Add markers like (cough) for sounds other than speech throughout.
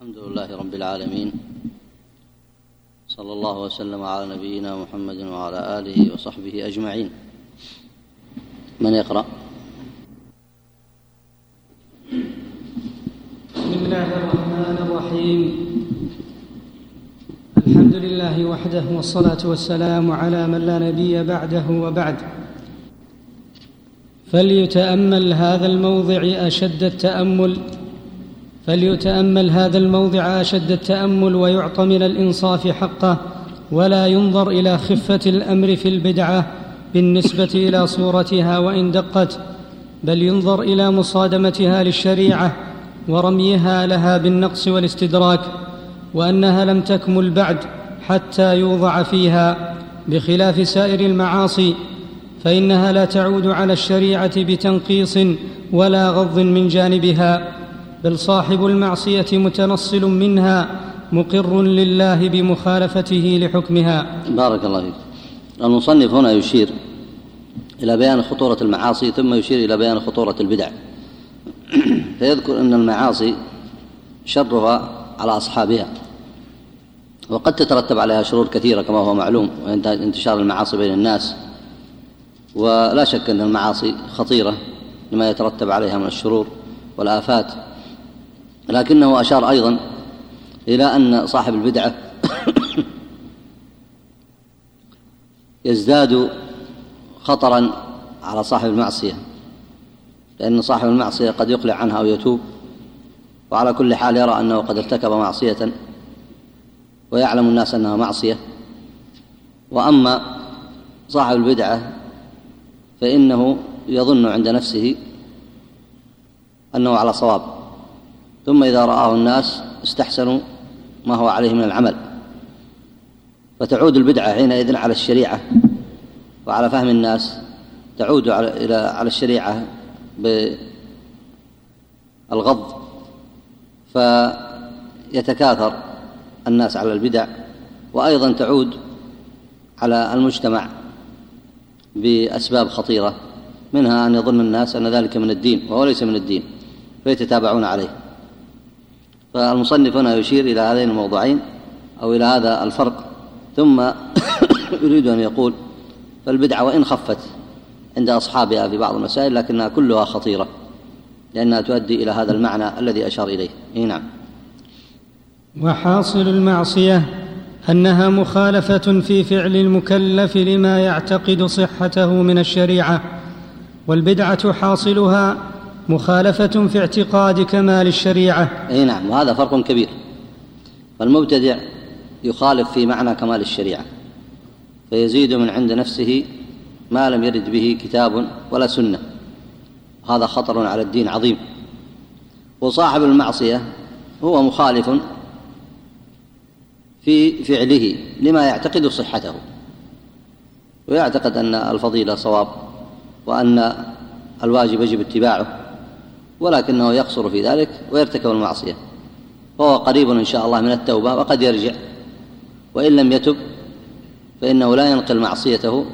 الحمد لله رب العالمين. صلى الله وسلم على نبينا محمد وعلى آله وصحبه أجمعين. من يقرأ؟ بسم الله الرحمن الرحيم. الحمد لله وحده والصلاة والسلام على من لا نبي بعده وبعد. فليتأمل هذا الموضع أشد التأمل فليتأمل هذا الموضع أشد التأمل ويعطى من الإنصاف حقه ولا ينظر إلى خفة الأمر في البدعة بالنسبة إلى صورتها وإن دقت بل ينظر إلى مصادمتها للشريعة ورميها لها بالنقص والاستدراك وأنها لم تكمل بعد حتى يوضع فيها بخلاف سائر المعاصي فإنها لا تعود على الشريعة بتنقيص ولا غض من جانبها. بل صاحب المعصية متنصل منها مقر لله بمخالفته لحكمها. بارك الله فيك. المصنف هنا يشير إلى بيان خطورة المعاصي ثم يشير إلى بيان خطورة البدع. (clears throat) فيذكر أن المعاصي شرها على أصحابها وقد تترتب عليها شرور كثيرة كما هو معلوم وانتشار المعاصي بين الناس. ولا شك أن المعاصي خطيرة لما يترتب عليها من الشرور والآفات. لكنه أشار أيضا إلى أن صاحب البدعة (coughs) يزداد خطرا على صاحب المعصية لأن صاحب المعصية قد يقلع عنها أو يتوب وعلى كل حال يرى أنه قد ارتكب معصية ويعلم الناس أنها معصية. وأما صاحب البدعة فإنه يظن عند نفسه أنه على صواب. ثم إذا رآه الناس استحسنوا ما هو عليه من العمل. فتعود البدعة حينئذ على الشريعة وعلى فهم الناس تعود على على الشريعة بالغض فيتكاثر الناس على البدع وأيضا تعود على المجتمع بأسباب خطيرة منها أن يظن الناس أن ذلك من الدين وهو ليس من الدين فيتتابعون عليه. فالمصنف هنا يشير إلى هذين الموضوعين أو إلى هذا الفرق. ثم (coughs) يريد أن يقول فالبدعة وإن خفت عند أصحابها في بعض المسائل لكنها كلها خطيرة لأنها تؤدي إلى هذا المعنى الذي أشار إليه. إيه نعم. وحاصل المعصية أنها مخالفة في فعل المكلف لما يعتقد صحته من الشريعة والبدعة حاصلها مخالفة في اعتقاد كمال الشريعة. أي نعم وهذا فرق كبير. فالمبتدع يخالف في معنى كمال الشريعة فيزيد من عند نفسه ما لم يرد به كتاب ولا سنة. هذا خطر على الدين عظيم. وصاحب المعصية هو مخالف في فعله لما يعتقد صحته. ويعتقد أن الفضيلة صواب وأن الواجب يجب اتباعه. ولكنه يقصر في ذلك ويرتكب المعصية. فهو قريب إن شاء الله من التوبة وقد يرجع. وإن لم يتب فإنه لا ينقل معصيته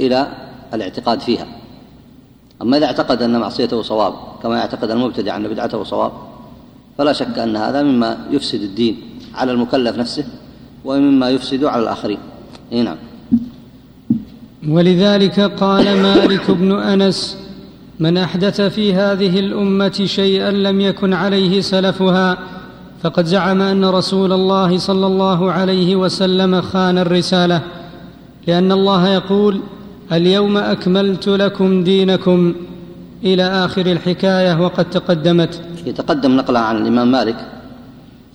إلى الاعتقاد فيها. أما إذا اعتقد أن معصيته صواب كما يعتقد المبتدع أن بدعته صواب فلا شك أن هذا مما يفسد الدين على المكلف نفسه ومما يفسد على الآخرين. إيه نعم. ولذلك قال مالك بن أنس من أحدث في هذه الأمة شيئا لم يكن عليه سلفها فقد زعم أن رسول الله صلى الله عليه وسلم خان الرسالة لأن الله يقول اليوم أكملت لكم دينكم إلى آخر الحكاية وقد تقدمت. يتقدم نقلا عن الإمام مالك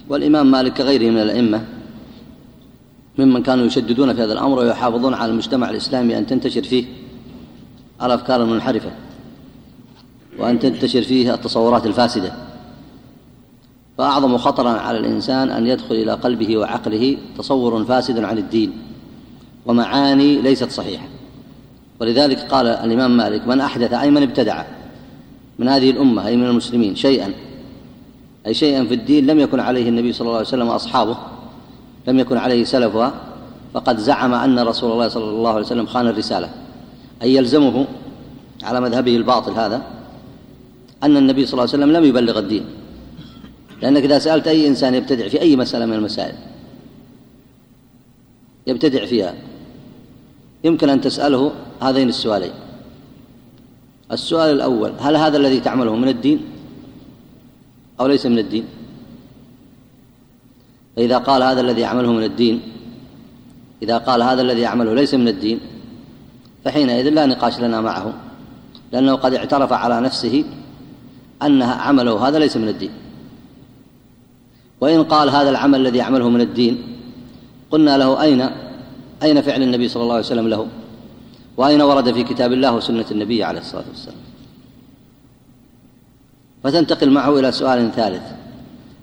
والإمام مالك كغيره من الأئمة ممن كانوا يشددون في هذا الأمر ويحافظون على المجتمع الإسلامي أن تنتشر فيه الأفكار المنحرفة. وأن تنتشر فيه التصورات الفاسدة. فأعظم خطرا على الإنسان أن يدخل إلى قلبه وعقله تصور فاسد عن الدين ومعاني ليست صحيحة. ولذلك قال الإمام مالك من أحدث أي من ابتدع من هذه الأمة أي من المسلمين شيئا أي شيئا في الدين لم يكن عليه النبي صلى الله عليه وسلم وأصحابه لم يكن عليه سلفها فقد زعم أن رسول الله صلى الله عليه وسلم خان الرسالة. أي يلزمه على مذهبه الباطل هذا أن النبي صلى الله عليه وسلم لم يبلغ الدين. لأنك إذا سألت أي إنسان يبتدع في أي مسألة من المسائل يبتدع فيها يمكن أن تسأله هذين السؤالين. السؤال الأول هل هذا الذي تعمله من الدين أو ليس من الدين؟ فإذا قال هذا الذي يعمله من الدين إذا قال هذا الذي يعمله ليس من الدين فحينئذ لا نقاش لنا معه لأنه قد اعترف على نفسه أن عمله هذا ليس من الدين. وإن قال هذا العمل الذي يعمله من الدين قلنا له أين أين فعل النبي صلى الله عليه وسلم له؟ وأين ورد في كتاب الله وسنة النبي عليه الصلاة والسلام؟ فتنتقل معه إلى سؤال ثالث.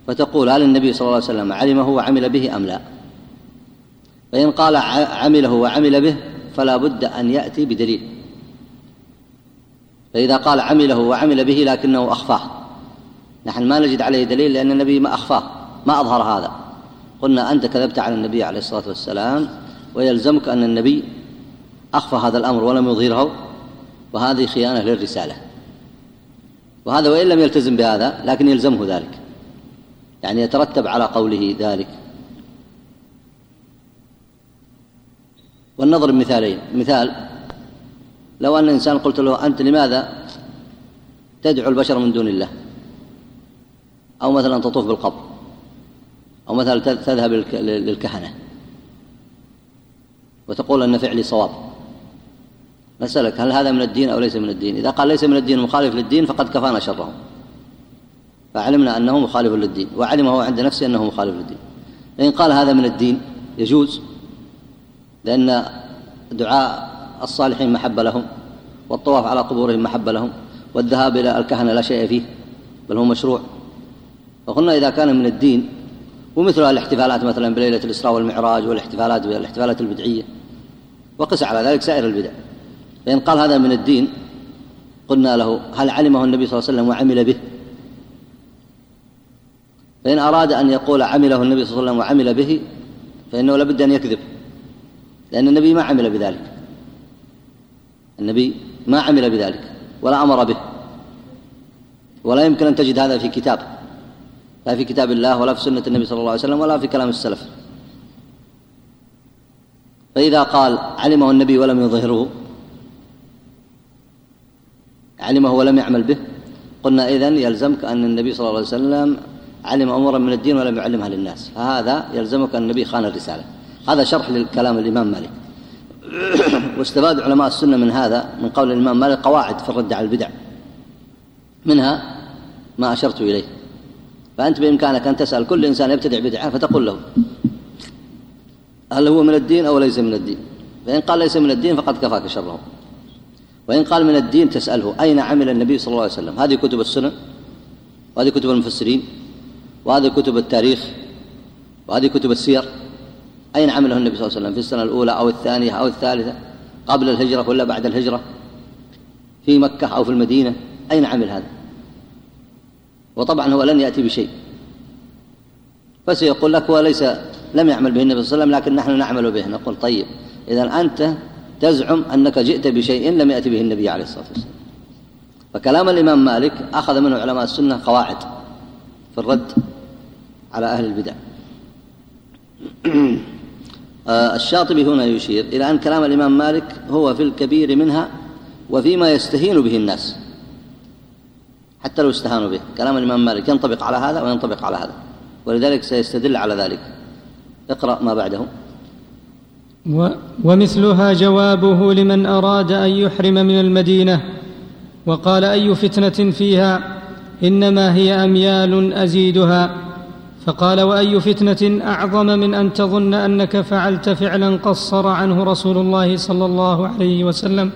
فتقول هل النبي صلى الله عليه وسلم علمه وعمل به أم لا؟ فإن قال عمله وعمل به فلا بد أن يأتي بدليل. فإذا قال عمله وعمل به لكنه أخفاه. نحن ما نجد عليه دليل لأن النبي ما أخفاه ما أظهر هذا. قلنا أنت كذبت على النبي عليه الصلاة والسلام ويلزمك أن النبي أخفى هذا الأمر ولم يظهره وهذه خيانة للرسالة. وهذا وإن لم يلتزم بهذا لكن يلزمه ذلك. يعني يترتب على قوله ذلك. والنظر مثالين مثال لو أن إنسان قلت له أنت لماذا تدعو البشر من دون الله؟ أو مثلا تطوف بالقبر أو مثلا تذهب للكهنة وتقول أن فعلي صواب. نسألك هل هذا من الدين أو ليس من الدين؟ إذا قال ليس من الدين مخالف للدين فقد كفانا شره فعلمنا أنه مخالف للدين وعلم هو عند نفسه أنه مخالف للدين. فإن قال هذا من الدين يجوز لأن دعاء الصالحين محبة لهم والطواف على قبورهم محبة لهم والذهاب إلى الكهنة لا شيء فيه بل هو مشروع. فقلنا إذا كان من الدين ومثل الاحتفالات مثلا بليلة الإسراء والمعراج والاحتفالات بالاحتفالات البدعية وقس على ذلك سائر البدع. فإن قال هذا من الدين قلنا له هل علمه النبي صلى الله عليه وسلم وعمل به؟ فإن أراد أن يقول عمله النبي صلى الله عليه وسلم وعمل به فإنه لابد أن يكذب لأن النبي ما عمل بذلك. النبي ما عمل بذلك ولا أمر به. ولا يمكن أن تجد هذا في كتاب لا في كتاب الله ولا في سنة النبي صلى الله عليه وسلم ولا في كلام السلف. فإذا قال علمه النبي ولم يظهره علمه ولم يعمل به قلنا إذن يلزمك أن النبي صلى الله عليه وسلم علم أمورا من الدين ولم يعلمها للناس. فهذا يلزمك أن النبي خان الرسالة. هذا شرح للكلام الإمام مالك. واستفاد علماء السنة من هذا من قول الإمام مالك قواعد في الرد على البدع. منها ما أشرت إليه. فأنت بإمكانك أن تسأل كل إنسان يبتدع بدعة فتقول له هل هو من الدين أو ليس من الدين؟ فإن قال ليس من الدين فقد كفاك شره. وإن قال من الدين تسأله أين عمل النبي صلى الله عليه وسلم؟ هذه كتب السنة وهذه كتب المفسرين وهذه كتب التاريخ وهذه كتب السير. أين عمله النبي صلى الله عليه وسلم؟ في السنة الأولى أو الثانية أو الثالثة؟ قبل الهجرة ولا بعد الهجرة؟ في مكة أو في المدينة؟ أين عمل هذا؟ وطبعا هو لن يأتي بشيء. فسيقول لك هو ليس لم يعمل به النبي صلى الله عليه وسلم لكن نحن نعمل به. نقول طيب إذا أنت تزعم أنك جئت بشيء لم يأتي به النبي عليه الصلاة والسلام. فكلام الإمام مالك أخذ منه علماء السنة قواعد في الرد على أهل البدع. (clears throat) الشاطبي هنا يشير إلى أن كلام الإمام مالك هو في الكبير منها وفيما يستهين به الناس حتى لو استهانوا به. كلام الإمام مالك ينطبق على هذا وينطبق على هذا ولذلك سيستدل على ذلك. اقرأ ما بعده. و ومثلها جوابه لمن أراد أن يحرم من المدينة وقال أي فتنة فيها إنما هي أميال أزيدها. فقال وأي فتنة أعظم من أن تظن أنك فعلت فعلا قصر عنه رسول الله صلى الله عليه وسلم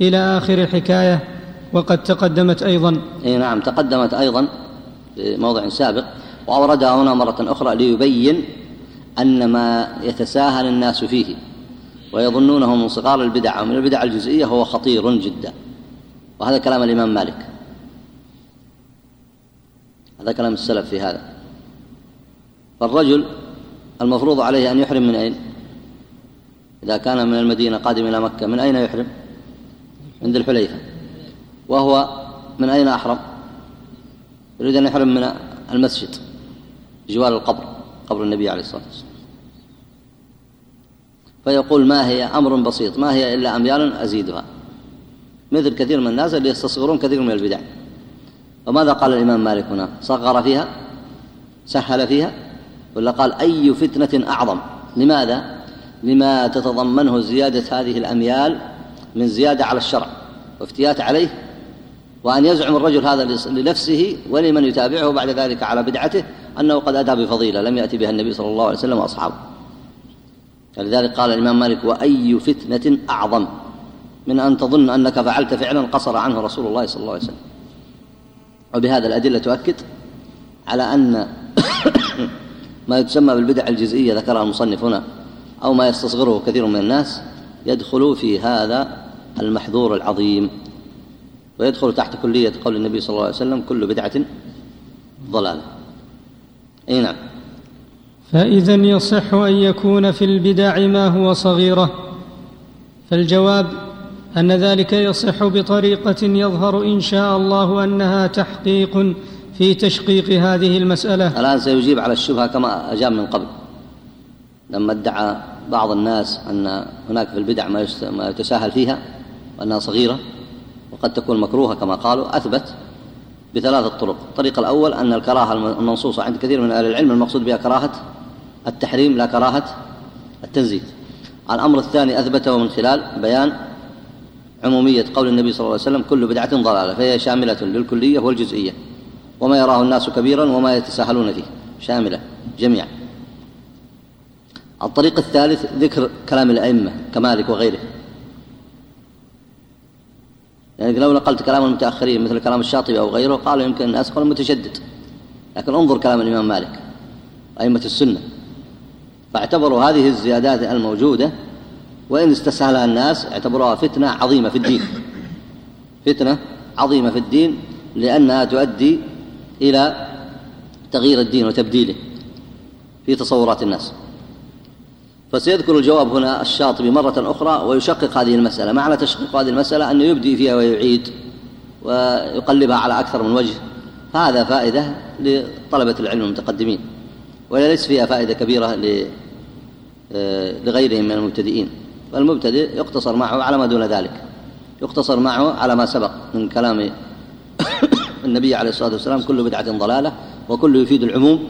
إلى آخر الحكاية وقد تقدمت أيضا. إي نعم تقدمت أيضا في موضع سابق وأوردها هنا مرة أخرى ليبين أن ما يتساهل الناس فيه ويظنونه من صغار البدع أو من البدع الجزئية هو خطير جدا. وهذا كلام الإمام مالك. هذا كلام السلف في هذا. فالرجل المفروض عليه أن يحرم من أين؟ إذا كان من المدينة قادم إلى مكة من أين يحرم؟ ذي الحليفة. وهو من أين أحرم؟ يريد أن يحرم من المسجد جوار القبر قبر النبي عليه الصلاة والسلام. فيقول ما هي؟ أمر بسيط ما هي إلا أميال أزيدها. مثل كثير من الناس اللي يستصغرون كثير من البدع. وماذا قال الإمام مالك هنا؟ صغر فيها؟ سهل فيها؟ ولا قال أي فتنة أعظم؟ لماذا؟ لما تتضمنه زيادة هذه الأميال من زيادة على الشرع وافتيات عليه وأن يزعم الرجل هذا لنفسه ولمن يتابعه بعد ذلك على بدعته أنه قد أتى بفضيلة لم يأتي بها النبي صلى الله عليه وسلم وأصحابه. فلذلك قال الإمام مالك وأي فتنة أعظم؟ من أن تظن أنك فعلت فعلا قصر عنه رسول الله صلى الله عليه وسلم. وبهذا الأدلة تؤكد على أن (coughs) ما يسمى بالبدع الجزئية ذكرها المصنف هنا أو ما يستصغره كثير من الناس يدخل في هذا المحذور العظيم. ويدخل تحت كلية قول النبي صلى الله عليه وسلم كل بدعة ضلالة. أي نعم. فإذا يصح أن يكون في البدع ما هو صغيرة. فالجواب أن ذلك يصح بطريقة يظهر إن شاء الله أنها تحقيق في تشقيق هذه المسألة؟ الآن سيجيب على الشبهة كما أجاب من قبل. لما ادعى بعض الناس أن هناك في البدع ما يتساهل فيها وأنها صغيرة وقد تكون مكروهة كما قالوا أثبت بثلاثة طرق. الطريق الأول أن الكراهة المنصوصة عند كثير من أهل العلم المقصود بها كراهة التحريم لا كراهة التنزيه. الأمر الثاني أثبته من خلال بيان عمومية قول النبي صلى الله عليه وسلم كل بدعة ضلالة فهي شاملة للكلية والجزئية. وما يراه الناس كبيرا وما يتساهلون فيه. شاملة جميعا. الطريق الثالث ذكر كلام الأئمة كمالك وغيره. يعني لو نقلت كلام المتأخرين مثل كلام الشاطبي أو غيره قالوا يمكن الناس قالوا متشدد. لكن انظر كلام الإمام مالك أئمة السنة. فاعتبروا هذه الزيادات الموجودة وإن استسهلها الناس اعتبروها فتنة عظيمة في الدين. فتنة عظيمة في الدين لأنها تؤدي إلى تغيير الدين وتبديله في تصورات الناس. فسيذكر الجواب هنا الشاطبي مرة أخرى ويشقق هذه المسألة. معنى تشقيق هذه المسألة أنه يبدي فيها ويعيد ويقلبها على أكثر من وجه. هذا فائدة لطلبة العلم المتقدمين وليس فيها فائدة كبيرة لغيرهم من المبتدئين. فالمبتدئ يقتصر معه على ما دون ذلك يقتصر معه على ما سبق من كلام النبي عليه الصلاة والسلام كل بدعة ضلالة وكل يفيد العموم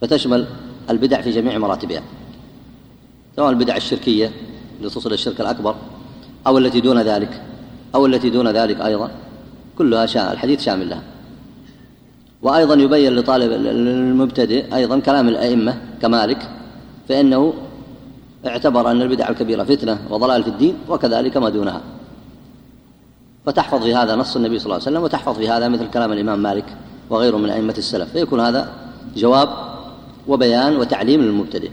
فتشمل البدع في جميع مراتبها سواء البدع الشركية اللي تصل الشرك الأكبر أو التي دون ذلك أو التي دون ذلك أيضا كلها شاء الحديث شامل لها. وأيضا يبين لطالب المبتدئ أيضا كلام الأئمة كمالك فإنه اعتبر أن البدع الكبيرة فتنة وضلال في الدين وكذلك ما دونها. فتحفظ في هذا نص النبي صلى الله عليه وسلم وتحفظ في هذا مثل كلام الإمام مالك وغيره من أئمة السلف فيكون هذا جواب وبيان وتعليم للمبتدئ.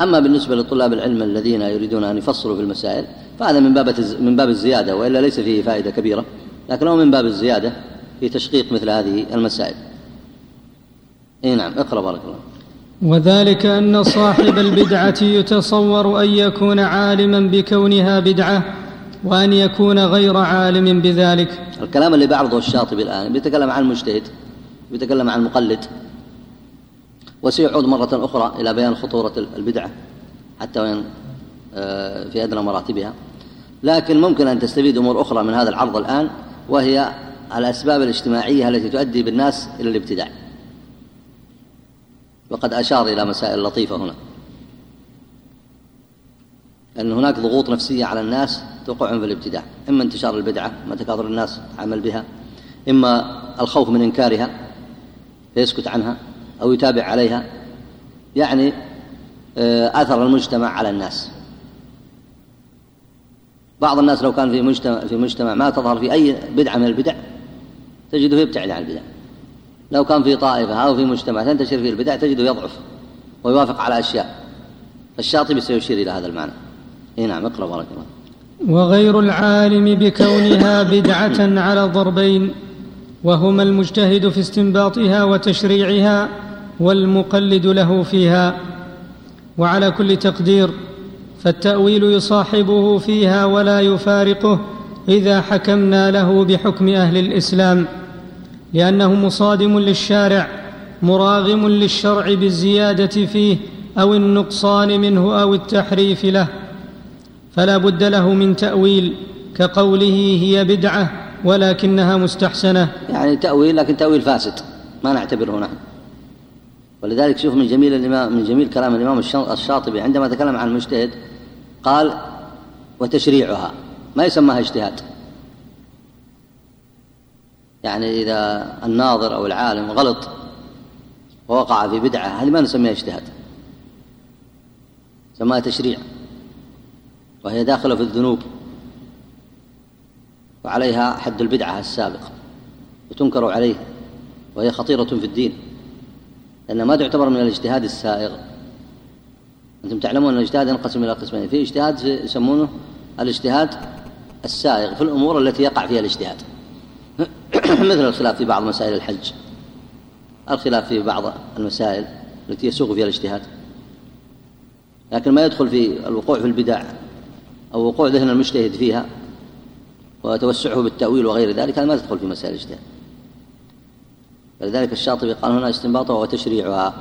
أما بالنسبة لطلاب العلم الذين يريدون أن يفصلوا في المسائل فهذا من باب من باب الزيادة وإلا ليس فيه فائدة كبيرة لكنه من باب الزيادة في تشقيق مثل هذه المسائل. إي نعم اقرأ بارك الله وذلك أن صاحب البدعة يتصور أن يكون عالما بكونها بدعة وأن يكون غير عالم بذلك. الكلام اللي بعرضه الشاطبي الآن بيتكلم عن المجتهد بيتكلم عن المقلد وسيعود مرة أخرى إلى بيان خطورة البدعة حتى وإن آه، في أدنى مراتبها. لكن ممكن أن تستفيد أمور أخرى من هذا العرض الآن وهي الأسباب الاجتماعية التي تؤدي بالناس إلى الابتداع. وقد أشار إلى مسائل لطيفة هنا. أن هناك ضغوط نفسية على الناس توقعهم في الابتداع إما انتشار البدعة ما تكاثر الناس عمل بها. إما الخوف من إنكارها فيسكت عنها أو يتابع عليها. يعني آه، أثر المجتمع على الناس. بعض الناس لو كان في مجتمع في مجتمع ما تظهر في أي بدعة من البدع تجده يبتعد عن البدع. لو كان في طائفة أو في مجتمع تنتشر فيه البدع تجده يضعف ويوافق على أشياء. الشاطبي سيشير إلى هذا المعنى. اي نعم اقرأ بارك الله وغير العالم بكونها بدعة على ضربين وهما المجتهد في استنباطها وتشريعها والمقلد له فيها. وعلى كل تقدير فالتأويل يصاحبه فيها ولا يفارقه إذا حكمنا له بحكم أهل الإسلام لأنه مصادم للشارع مراغم للشرع بالزيادة فيه أو النقصان منه أو التحريف له. فلا بد له من تأويل كقوله هي بدعة ولكنها مستحسنة. يعني تأويل لكن تأويل فاسد ما نعتبره نحن. ولذلك شوف من جميل الإمام من جميل كلام الإمام الشاطبي عندما تكلم عن المجتهد قال وتشريعها. ما يسمىها اجتهاد. يعني إذا الناظر أو العالم غلط ووقع في بدعة هذه ما نسميها اجتهاد. سماها تشريع. وهي داخلة في الذنوب. وعليها حد البدعة السابق وتنكر عليه وهي خطيرة في الدين. لأنها ما تعتبر من الاجتهاد السائغ. أنتم تعلمون أن الاجتهاد ينقسم إلى قسمين. في اجتهاد يسمونه الاجتهاد السائغ في الأمور التي يقع فيها الاجتهاد. (coughs) مثل الخلاف في بعض مسائل الحج. الخلاف في بعض المسائل التي يسوق فيها الاجتهاد. لكن ما يدخل في الوقوع في البدع أو وقوع ذهن المجتهد فيها وتوسعه بالتأويل وغير ذلك هذا ما تدخل في مسائل الاجتهاد. فلذلك الشاطبي قال هنا استنباطها وتشريعها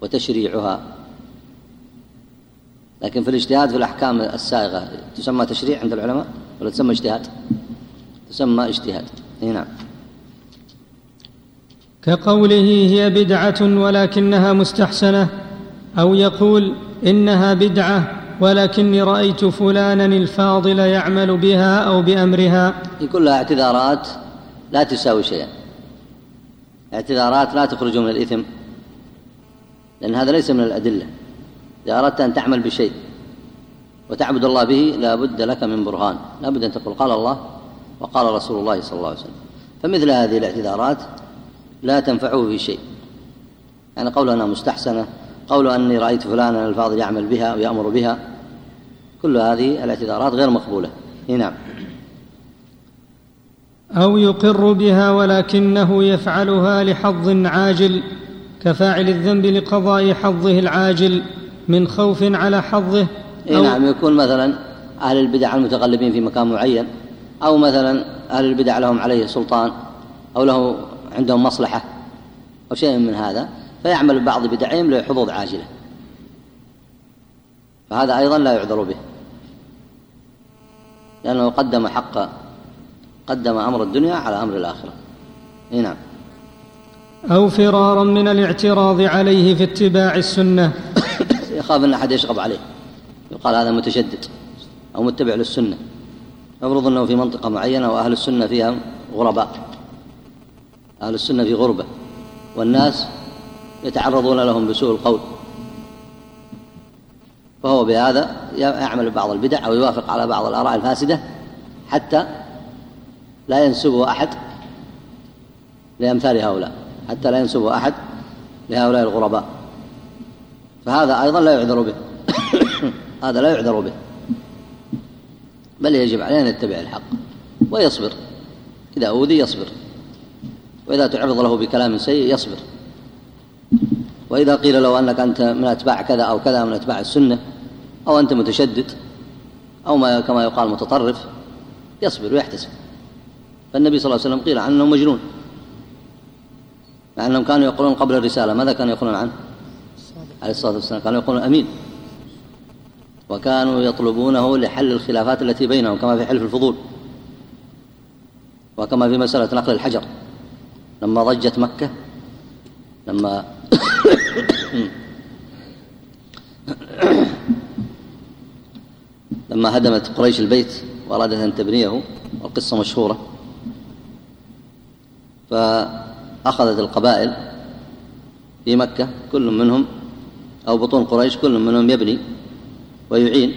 وتشريعها. لكن في الاجتهاد في الأحكام السائغة تسمى تشريع عند العلماء ولا تسمى اجتهاد؟ تسمى اجتهاد. نعم. كقوله هي بدعة ولكنها مستحسنة أو يقول إنها بدعة ولكني رأيت فلانا الفاضل يعمل بها أو بأمرها. يقول لها اعتذارات لا تساوي شيئا. اعتذارات لا تخرج من الإثم لأن هذا ليس من الأدلة. إذا أردت أن تعمل بشيء وتعبد الله به لا بد لك من برهان. لا بد أن تقول قال الله وقال رسول الله صلى الله عليه وسلم. فمثل هذه الاعتذارات لا تنفعه في شيء. يعني قول أنها مستحسنة قول أني رأيت فلانا الفاضل يعمل بها ويأمر بها كل هذه الاعتذارات غير مقبولة. نعم. أو يقر بها ولكنه يفعلها لحظ عاجل كفاعل الذنب لقضاء حظه العاجل من خوف على حظه. أو نعم يكون مثلا أهل البدع المتغلبين في مكان معين أو مثلا أهل البدع لهم عليه سلطان أو له عندهم مصلحة أو شيء من هذا فيعمل بعض بدعهم لحظوظ عاجلة. فهذا أيضا لا يعذر به. لأنه قدم حق قدم أمر الدنيا على أمر الآخرة. نعم. أو فرارا من الاعتراض عليه في اتباع السنة. (coughs) يخاف أن أحد يشغب عليه. يقال هذا متشدد أو متبع للسنة. يفرض أنه في منطقة معينة وأهل السنة فيها غرباء. أهل السنة في غربة. والناس يتعرضون لهم بسوء القول. فهو بهذا يعمل بعض البدع أو يوافق على بعض الآراء الفاسدة حتى لا ينسبه أحد لأمثال هؤلاء حتى لا ينسبه أحد لهؤلاء الغرباء. فهذا أيضا لا يعذر به. (coughs) هذا لا يعذر به. بل يجب عليه أن يتبع الحق ويصبر. إذا أوذي يصبر. وإذا تعرض له بكلام سيء يصبر. وإذا قيل له أنك أنت من أتباع كذا أو كذا من أتباع السنة أو أنت متشدد أو ما كما يقال متطرف يصبر ويحتسب. فالنبي صلى الله عليه وسلم قيل عنه مجنون. مع أنهم كانوا يقولون قبل الرسالة ماذا كانوا يقولون عنه؟ عليه الصلاة والسلام كانوا يقولون أمين. وكانوا يطلبونه لحل الخلافات التي بينهم كما في حلف الفضول وكما في مسألة نقل الحجر. لما ضجت مكة لما (coughs) (coughs) لما هدمت قريش البيت وأرادت أن تبنيه والقصة مشهورة. فأخذت القبائل في مكة كل منهم أو بطون قريش كل منهم يبني ويعين.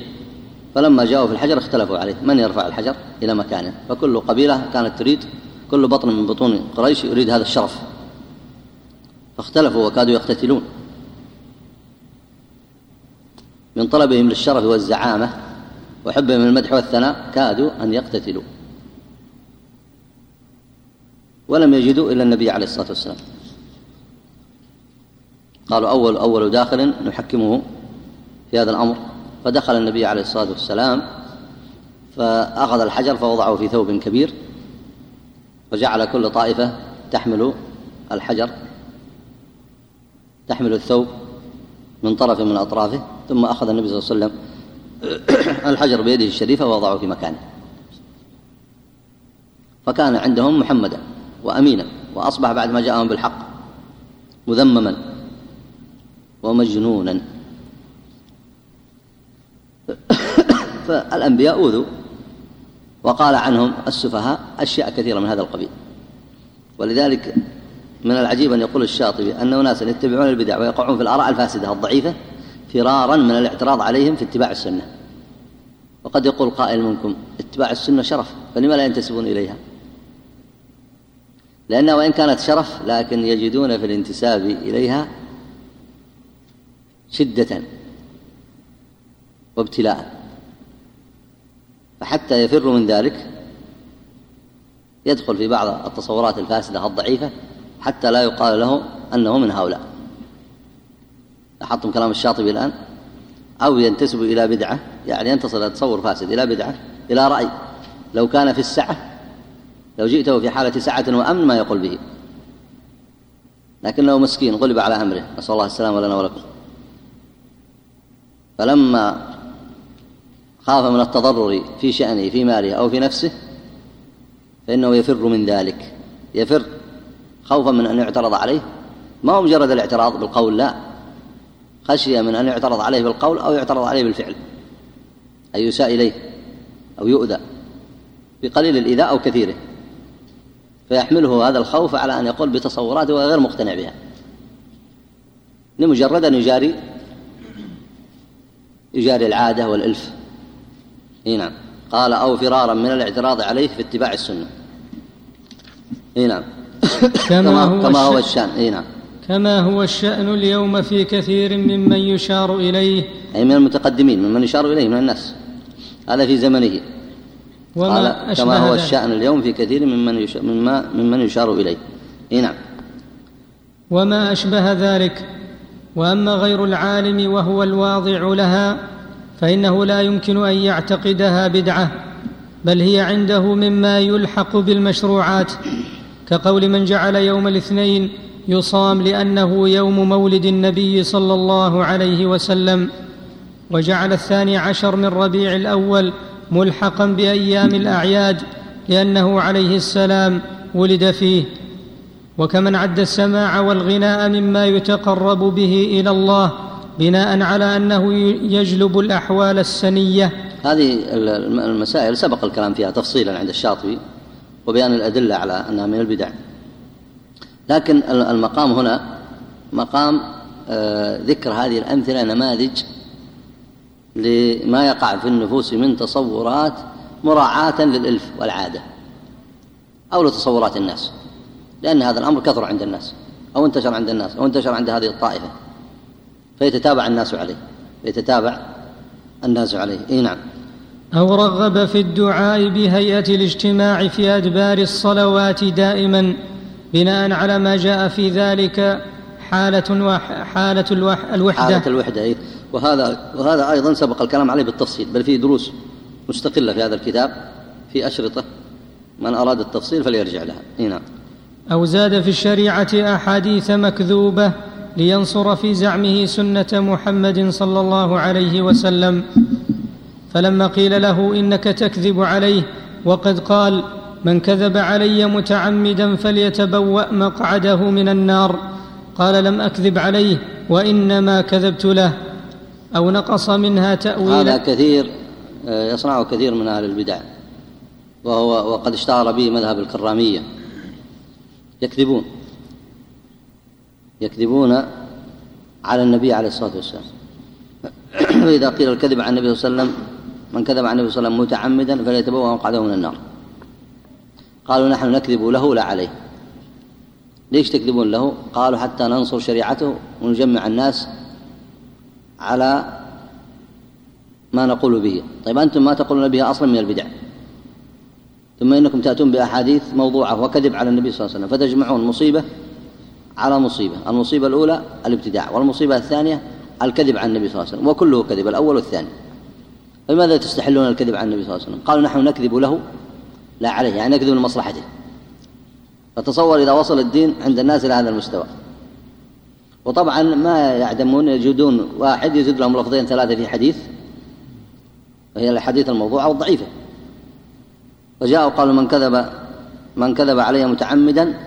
فلما جاءوا في الحجر اختلفوا عليه من يرفع الحجر إلى مكانه؟ فكل قبيلة كانت تريد كل بطن من بطون قريش يريد هذا الشرف. فاختلفوا وكادوا يقتتلون. من طلبهم للشرف والزعامة وحبهم المدح والثناء كادوا أن يقتتلوا. ولم يجدوا إلا النبي عليه الصلاة والسلام. قالوا أول أول داخل نحكمه في هذا الأمر. فدخل النبي عليه الصلاة والسلام فأخذ الحجر فوضعه في ثوب كبير وجعل كل طائفة تحمل الحجر تحمل الثوب من طرف من أطرافه ثم أخذ النبي صلى الله عليه وسلم (clears throat) الحجر بيده الشريفة ووضعه في مكانه. فكان عندهم محمدا وأمينا وأصبح بعد ما جاءهم بالحق مذمما ومجنونا. (coughs) فالأنبياء أوذوا وقال عنهم السفهاء أشياء كثيرة من هذا القبيل. ولذلك من العجيب أن يقول الشاطبي أن أناسا يتبعون البدع ويقعون في الآراء الفاسدة الضعيفة فرارا من الاعتراض عليهم في اتباع السنة. وقد يقول قائل منكم اتباع السنة شرف فلما لا ينتسبون إليها؟ لأنها وإن كانت شرف لكن يجدون في الانتساب إليها شدة وابتلاء. فحتى يفروا من ذلك يدخل في بعض التصورات الفاسدة الضعيفة حتى لا يقال له أنه من هؤلاء. لاحظتم كلام الشاطبي الآن؟ أو ينتسب إلى بدعة؟ يعني ينتصر تصور فاسد إلى بدعة إلى رأي. لو كان في السعة لو جئته في حالة سعة وأمن ما يقول به. لكنه مسكين غلب على أمره. نسأل الله السلامة لنا ولكم. فلما خاف من التضرر في شأنه في ماله أو في نفسه فإنه يفر من ذلك. يفر خوفا من أن يعترض عليه. ما هو مجرد الاعتراض بالقول؟ لا. خشية من أن يعترض عليه بالقول أو يعترض عليه بالفعل. أي يساء إليه أو يؤذى بقليل الإيذاء أو كثيره. فيحمله هذا الخوف على أن يقول بتصوراته وهو غير مقتنع بها. لمجرد أن يجاري يجاري العادة والإلف. إي نعم. قال أو فرارا من الاعتراض عليه في اتباع السنة. إي نعم. كما, هو, كما هو الشأن. إي نعم. كما هو الشأن اليوم في كثير ممن يشار إليه. أي من المتقدمين ممن يشار إليه من الناس. هذا في زمنه. وما قال كما هو الشأن اليوم في كثير ممن يشار, مما ممن يشار إليه. إي نعم. وما أشبه ذلك. وأما غير العالم وهو الواضع لها فإنه لا يمكن أن يعتقدها بدعة بل هي عنده مما يلحق بالمشروعات. كقول من جعل يوم الاثنين يصام لأنه يوم مولد النبي صلى الله عليه وسلم وجعل الثاني عشر من ربيع الأول ملحقا بأيام الأعياد لأنه عليه السلام ولد فيه. وكمن عد السماع والغناء مما يتقرب به إلى الله بناء على أنه يجلب الأحوال السنية. هذه المسائل سبق الكلام فيها تفصيلا عند الشاطبي وبيان الأدلة على أنها من البدع. لكن المقام هنا مقام آه، ذكر هذه الأمثلة نماذج لما يقع في النفوس من تصورات مراعاة للإلف والعادة أو لتصورات الناس لأن هذا الأمر كثر عند الناس أو انتشر عند الناس أو انتشر عند هذه الطائفة فيتتابع الناس عليه فيتتابع الناس عليه. إي نعم. أو رغب في الدعاء بهيئة الاجتماع في أدبار الصلوات دائما بناء على ما جاء في ذلك حالة وح حالة الوح الوحدة. حالة الوحدة إيه؟ وهذا وهذا أيضا سبق الكلام عليه بالتفصيل بل فيه دروس مستقلة في هذا الكتاب في أشرطة من أراد التفصيل فليرجع لها. إيه نعم. أو زاد في الشريعة أحاديث مكذوبة لينصر في زعمه سنة محمد صلى الله عليه وسلم. فلما قيل له إنك تكذب عليه وقد قال من كذب علي متعمدا فليتبوأ مقعده من النار. قال لم أكذب عليه وإنما كذبت له. أو نقص منها تأويل. هذا كثير آه، يصنعه كثير من أهل البدع. وهو وقد اشتهر به مذهب الكرامية. يكذبون. يكذبون على النبي عليه الصلاة والسلام. (coughs) فإذا قيل الكذب عن النبي صلى الله عليه وسلم من كذب عن النبي صلى الله عليه وسلم متعمدا فليتبوأ مقعده من النار. قالوا نحن نكذب له لا عليه. ليش تكذبون له؟ قالوا حتى ننصر شريعته ونجمع الناس على ما نقول به. طيب أنتم ما تقولون به أصلا من البدع. ثم إنكم تأتون بأحاديث موضوعة وكذب على النبي صلى الله عليه وسلم فتجمعون مصيبة على مصيبة. المصيبة الأولى الابتداع والمصيبة الثانية الكذب عن النبي صلى الله عليه وسلم وكله كذب الأول والثاني. فلماذا تستحلون الكذب عن النبي صلى الله عليه وسلم؟ قالوا نحن نكذب له لا عليه يعني نكذب لمصلحته. فتصور إذا وصل الدين عند الناس إلى هذا المستوى. وطبعا ما يعدمون يجدون واحد يزيد لهم لفظين ثلاثة في حديث وهي الحديث الموضوعة والضعيفة وجاءوا قالوا من كذب من كذب علي متعمدا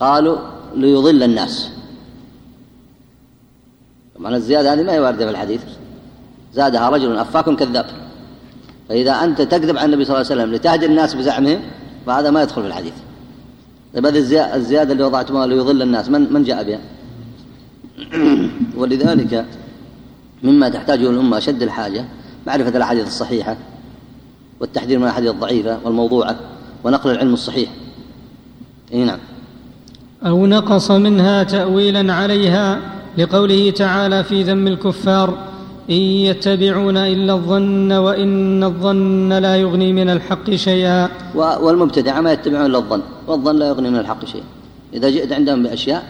قالوا ليضل الناس. طبعا الزيادة هذه ما هي واردة في الحديث. زادها رجل أفاك كذاب. فإذا أنت تكذب عن النبي صلى الله عليه وسلم لتهدي الناس بزعمهم فهذا ما يدخل في الحديث. طيب هذه الزيادة اللي وضعتموها ليضل الناس. من من جاء بها؟ (clears throat) ولذلك مما تحتاجه الأمة أشد الحاجة معرفة الأحاديث الصحيحة والتحذير من الأحاديث الضعيفة والموضوعة ونقل العلم الصحيح. إي نعم. أو نقص منها تاويلا عليها لقوله تعالى في ذم الكفار إن يتبعون إلا الظن وإن الظن لا يغني من الحق شيئا. والمبتدع ما يتبعون إلا الظن والظن لا يغني من الحق شيئا. إذا جئت عندهم بأشياء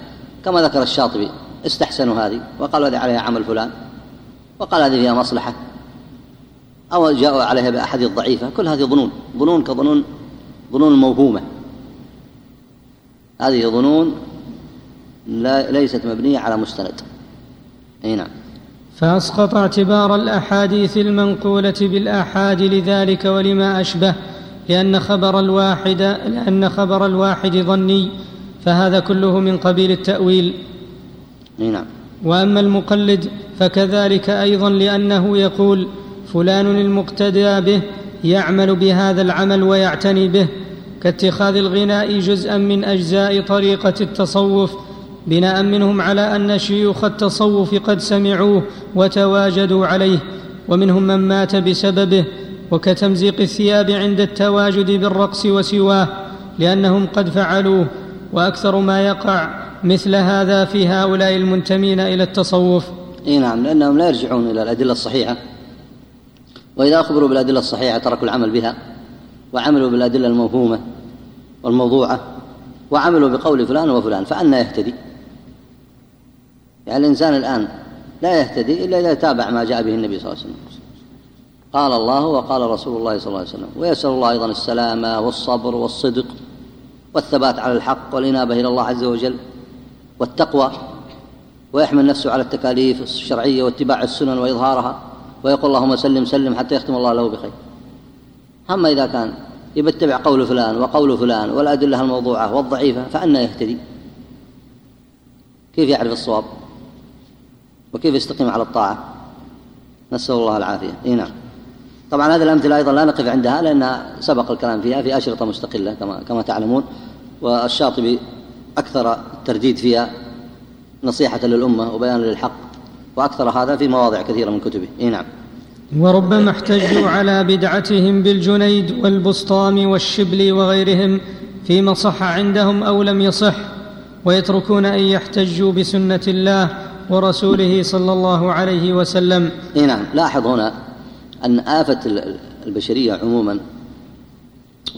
كما ذكر الشاطبي استحسنوا هذه وقالوا هذه عليها عمل فلان وقال هذه فيها مصلحة أو جاءوا عليها بأحاديث ضعيفة كل هذه ظنون ظنون كظنون ظنون موهومة. هذه ظنون لا ليست مبنية على مستند. أي نعم. فأسقط اعتبار الأحاديث المنقولة بالآحاد لذلك ولما أشبه لأن خبر الواحد لأن خبر الواحد ظني فهذا كله من قبيل التأويل. نعم. وأما المقلد فكذلك أيضا لأنه يقول فلان المقتدى به يعمل بهذا العمل ويعتني به كاتخاذ الغناء جزءا من أجزاء طريقة التصوف بناء منهم على أن شيوخ التصوف قد سمعوه وتواجدوا عليه ومنهم من مات بسببه وكتمزيق الثياب عند التواجد بالرقص وسواه لأنهم قد فعلوه وأكثر ما يقع مثل هذا في هؤلاء المنتمين إلى التصوف. إي نعم لأنهم لا يرجعون إلى الأدلة الصحيحة. وإذا أخبروا بالأدلة الصحيحة تركوا العمل بها وعملوا بالأدلة الموهومة والموضوعة وعملوا بقول فلان وفلان فأنا يهتدي. يعني الإنسان الآن لا يهتدي إلا إذا تابع ما جاء به النبي صلى الله عليه وسلم. قال الله وقال رسول الله صلى الله عليه وسلم ويسأل الله أيضا السلامة والصبر والصدق والثبات على الحق والإنابة إلى الله عز وجل والتقوى ويحمل نفسه على التكاليف الشرعية واتباع السنن وإظهارها ويقول اللهم سلم سلم حتى يختم الله له بخير. أما إذا كان يتبع قول فلان وقول فلان والأدلة الموضوعة والضعيفة فأنا يهتدي. كيف يعرف الصواب؟ وكيف يستقيم على الطاعة. نسأل الله العافية. إيه نعم. طبعا هذه الأمثلة أيضا لا نقف عندها لأن سبق الكلام فيها في أشرطة مستقلة كما, كما تعلمون والشاطبي أكثر الترديد فيها نصيحة للأمة وبيانا للحق وأكثر هذا في مواضع كثيرة من كتبه. إيه نعم. وربما احتجوا على بدعتهم بالجنيد والبسطام والشبل وغيرهم فيما صح عندهم أو لم يصح ويتركون أن يحتجوا بسنة الله ورسوله صلى الله عليه وسلم. إيه نعم لاحظ هنا أن آفة البشرية عموما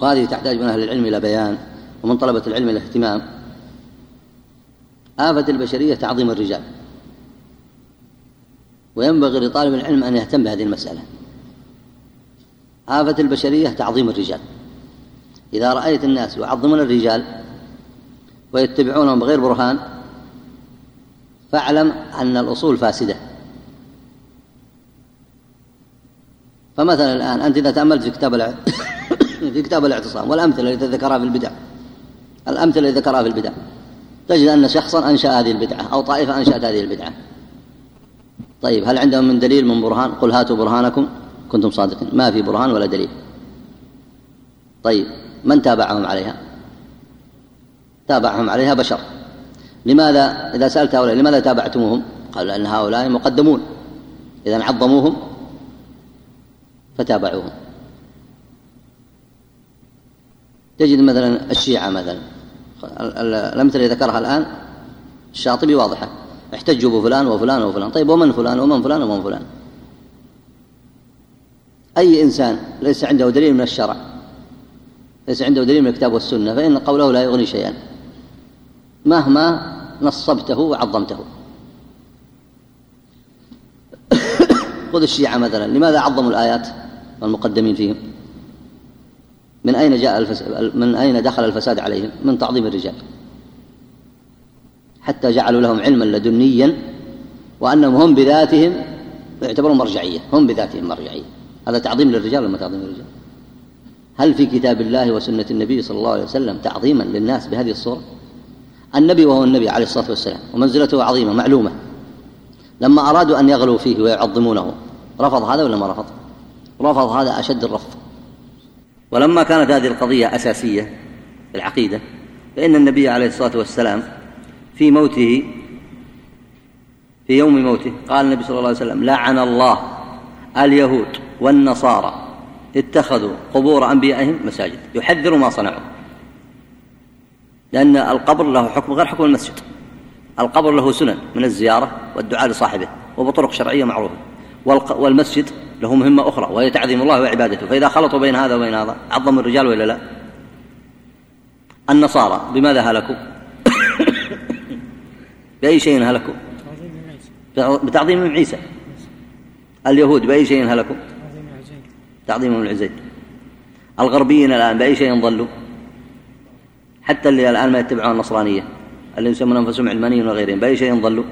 وهذه تحتاج من أهل العلم إلى بيان ومن طلبة العلم إلى اهتمام آفة البشرية تعظيم الرجال. وينبغي لطالب العلم أن يهتم بهذه المسألة. آفة البشرية تعظيم الرجال. إذا رأيت الناس يعظمون الرجال ويتبعونهم بغير برهان فاعلم أن الأصول فاسدة. فمثلا الآن أنت إذا تأملت في كتاب (coughs) في كتاب الاعتصام والأمثلة التي ذكرها في البدع. الأمثلة التي ذكرها في البدع. تجد أن شخصا أنشأ هذه البدعة أو طائفة أنشأت هذه البدعة. طيب هل عندهم من دليل من برهان؟ قل هاتوا برهانكم كنتم صادقين. ما في برهان ولا دليل. طيب من تابعهم عليها؟ تابعهم عليها بشر. لماذا إذا سألت هؤلاء لماذا تابعتموهم؟ قالوا لأن هؤلاء مقدمون. إذا عظموهم فتابعوهم. تجد مثلا الشيعة مثلا. الأمثلة اللي ذكرها الآن الشاطبي واضحة. احتجوا بفلان وفلان وفلان. طيب ومن فلان ومن فلان ومن فلان؟ أي إنسان ليس عنده دليل من الشرع ليس عنده دليل من الكتاب والسنة فإن قوله لا يغني شيئا. مهما نصبته وعظمته. (coughs) خذ الشيعة مثلا. لماذا عظموا الآيات والمقدمين فيهم؟ من أين جاء. من أين دخل الفساد عليهم؟ من تعظيم الرجال. حتى جعلوا لهم علما لدنيا وأنهم هم بذاتهم يعتبرون مرجعية. هم بذاتهم مرجعية. هذا تعظيم للرجال ولا تعظيم للرجال. هل في كتاب الله وسنة النبي صلى الله عليه وسلم تعظيما للناس بهذه الصورة؟ النبي وهو النبي عليه الصلاة والسلام ومنزلته عظيمة معلومة لما أرادوا أن يغلوا فيه ويعظمونه رفض هذا ولا ما رفض؟ رفض هذا أشد الرفض. ولما كانت هذه القضية أساسية في العقيدة فإن النبي عليه الصلاة والسلام في موته في يوم موته قال النبي صلى الله عليه وسلم لعن الله اليهود والنصارى اتخذوا قبور أنبيائهم مساجد يحذر ما صنعوا. لأن القبر له حكم غير حكم المسجد. القبر له سنن من الزيارة والدعاء لصاحبه وبطرق شرعية معروفة. والمسجد له مهمة أخرى وهي تعظيم الله وعبادته. فإذا خلطوا بين هذا وبين هذا عظم الرجال ولا لا؟ النصارى بماذا هلكوا؟ (coughs) بأي شيء هلكوا؟ بتعظيم عيسى. اليهود بأي شيء هلكوا؟ تعظيم العزيز الغربيين الآن بأي شيء ضلوا؟ حتى اللي الآن ما يتبعون النصرانية اللي يسمون أنفسهم علمانيين وغيرهم. بأي شيء ضلوا؟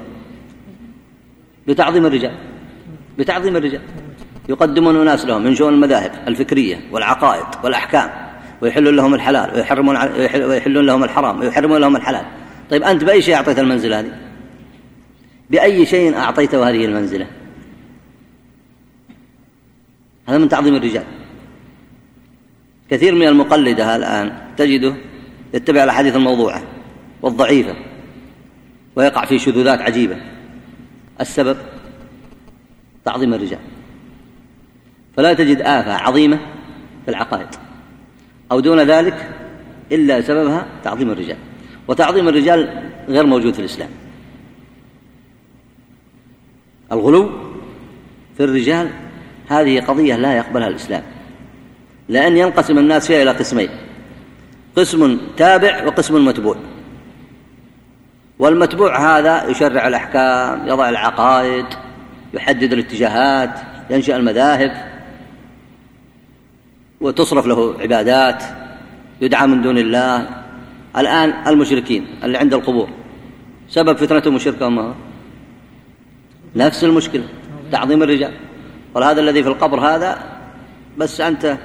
بتعظيم الرجال. بتعظيم الرجال. يقدمون أناس لهم من شؤون المذاهب الفكرية والعقائد والأحكام ويحلون لهم الحلال ويحرمون ويحلون لهم الحرام ويحرمون لهم الحلال. طيب أنت بأي شيء أعطيت المنزلة هذه؟ بأي شيء أعطيته هذه المنزلة؟ هذا من تعظيم الرجال. كثير من المقلدة الآن تجده يتبع الأحاديث الموضوعة والضعيفة ويقع في شذوذات عجيبة. السبب تعظيم الرجال. فلا تجد آفة عظيمة في العقائد أو دون ذلك إلا سببها تعظيم الرجال. وتعظيم الرجال غير موجود في الإسلام. الغلو في الرجال هذه قضية لا يقبلها الإسلام لأن ينقسم الناس فيها إلى قسمين. قسم تابع وقسم متبوع. والمتبوع هذا يشرع الأحكام يضع العقائد يحدد الاتجاهات ينشأ المذاهب وتصرف له عبادات يدعى من دون الله. الآن المشركين اللي عند القبور سبب فتنتهم الشرك ما؟ نفس المشكلة تعظيم الرجال. ولهذا الذي في القبر هذا بس أنت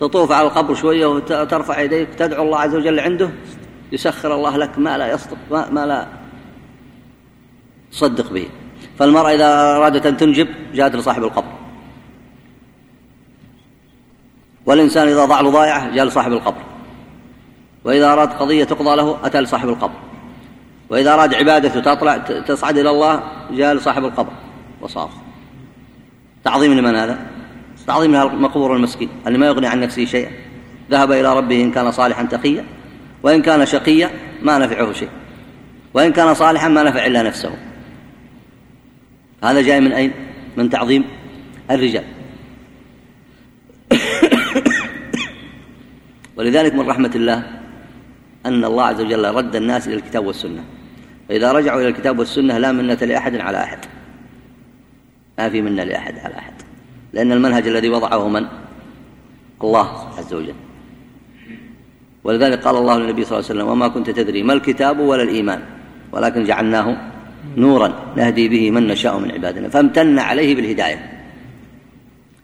تطوف على القبر شوية وترفع يديك تدعو الله عز وجل عنده يسخر الله لك ما لا يصدق ما, ما لا تصدق به. فالمرأة إذا أرادت أن تنجب جاءت لصاحب القبر. والإنسان إذا ضاع له ضائعة جاء لصاحب القبر. وإذا أراد قضية تقضى له أتى لصاحب القبر. وإذا أراد عبادته تطلع تصعد إلى الله جاء لصاحب القبر. وصار تعظيم لمن هذا؟ تعظيم مقبور المسكين اللي ما يغني عن نفسه شيئا. ذهب إلى ربه إن كان صالحا تقيا وإن كان شقيا ما نفعه شيء. وإن كان صالحا ما نفع إلا نفسه. هذا جاي من أين؟ من تعظيم الرجال. (coughs) ولذلك من رحمة الله أن الله عز وجل رد الناس إلى الكتاب والسنة. فإذا رجعوا إلى الكتاب والسنة لا منة لأحد على أحد. ما في منة لأحد على أحد. لأن المنهج الذي وضعه من؟ الله عز وجل. ولذلك قال الله للنبي صلى الله عليه وسلم وما كنت تدري ما الكتاب ولا الإيمان ولكن جعلناه نورا نهدي به من نشاء من عبادنا. فامتن عليه بالهداية.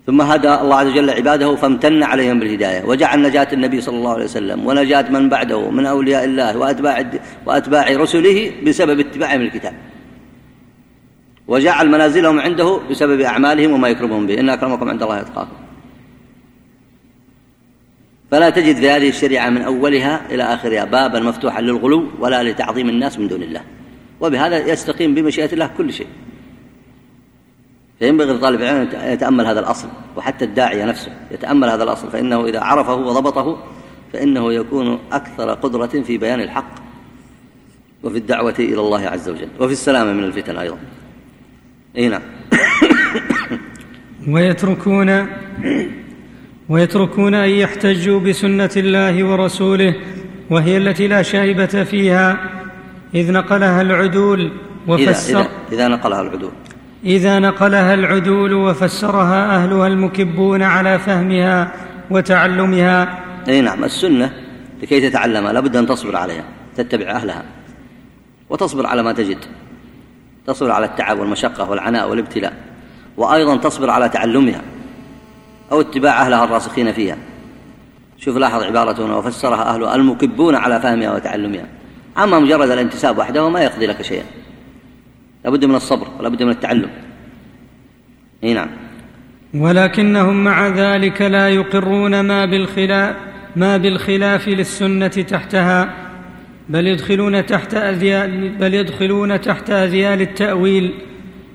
ثم هدى الله عز وجل عباده فامتن عليهم بالهداية. وجعل نجاة النبي صلى الله عليه وسلم ونجاة من بعده من أولياء الله وأتباع, وأتباع رسله بسبب اتباعهم الكتاب وجعل منازلهم عنده بسبب أعمالهم وما يكرمهم به. إن أكرمكم عند الله يتقاكم فلا تجد في هذه الشريعة من أولها إلى آخرها بابا مفتوحا للغلو ولا لتعظيم الناس من دون الله. وبهذا يستقيم بمشيئة الله كل شيء. فينبغي لطالب العلم أن يتأمل هذا الأصل وحتى الداعية نفسه يتأمل هذا الأصل فإنه إذا عرفه وضبطه فإنه يكون أكثر قدرة في بيان الحق وفي الدعوة إلى الله عز وجل. وفي السلامة من الفتن أيضا. اي نعم. (coughs) ويتركون ويتركون أن يحتجوا بسنة الله ورسوله وهي التي لا شائبه فيها إذ نقلها العدول وفسر إذا, إذا, إذا نقلها العدول. إذا نقلها العدول وفسرها أهلها المكبون على فهمها وتعلمها. أي نعم. السنة لكي تتعلمها لابد أن تصبر عليها تتبع أهلها وتصبر على ما تجد. تصبر على التعب والمشقة والعناء والابتلاء وأيضا تصبر على تعلمها أو اتباع أهلها الراسخين فيها. شوف لاحظ عبارتنا وفسرها أهلها المكبون على فهمها وتعلمها. أما مجرد الانتساب وحده ما يقضي لك شيئا. لابد من الصبر ولابد من التعلم. إي نعم. ولكنهم مع ذلك لا يقرون ما بالخلاف ما بالخلاف للسنة تحتها بل يدخلون تحت أذيال بل يدخلون تحت أذيال التأويل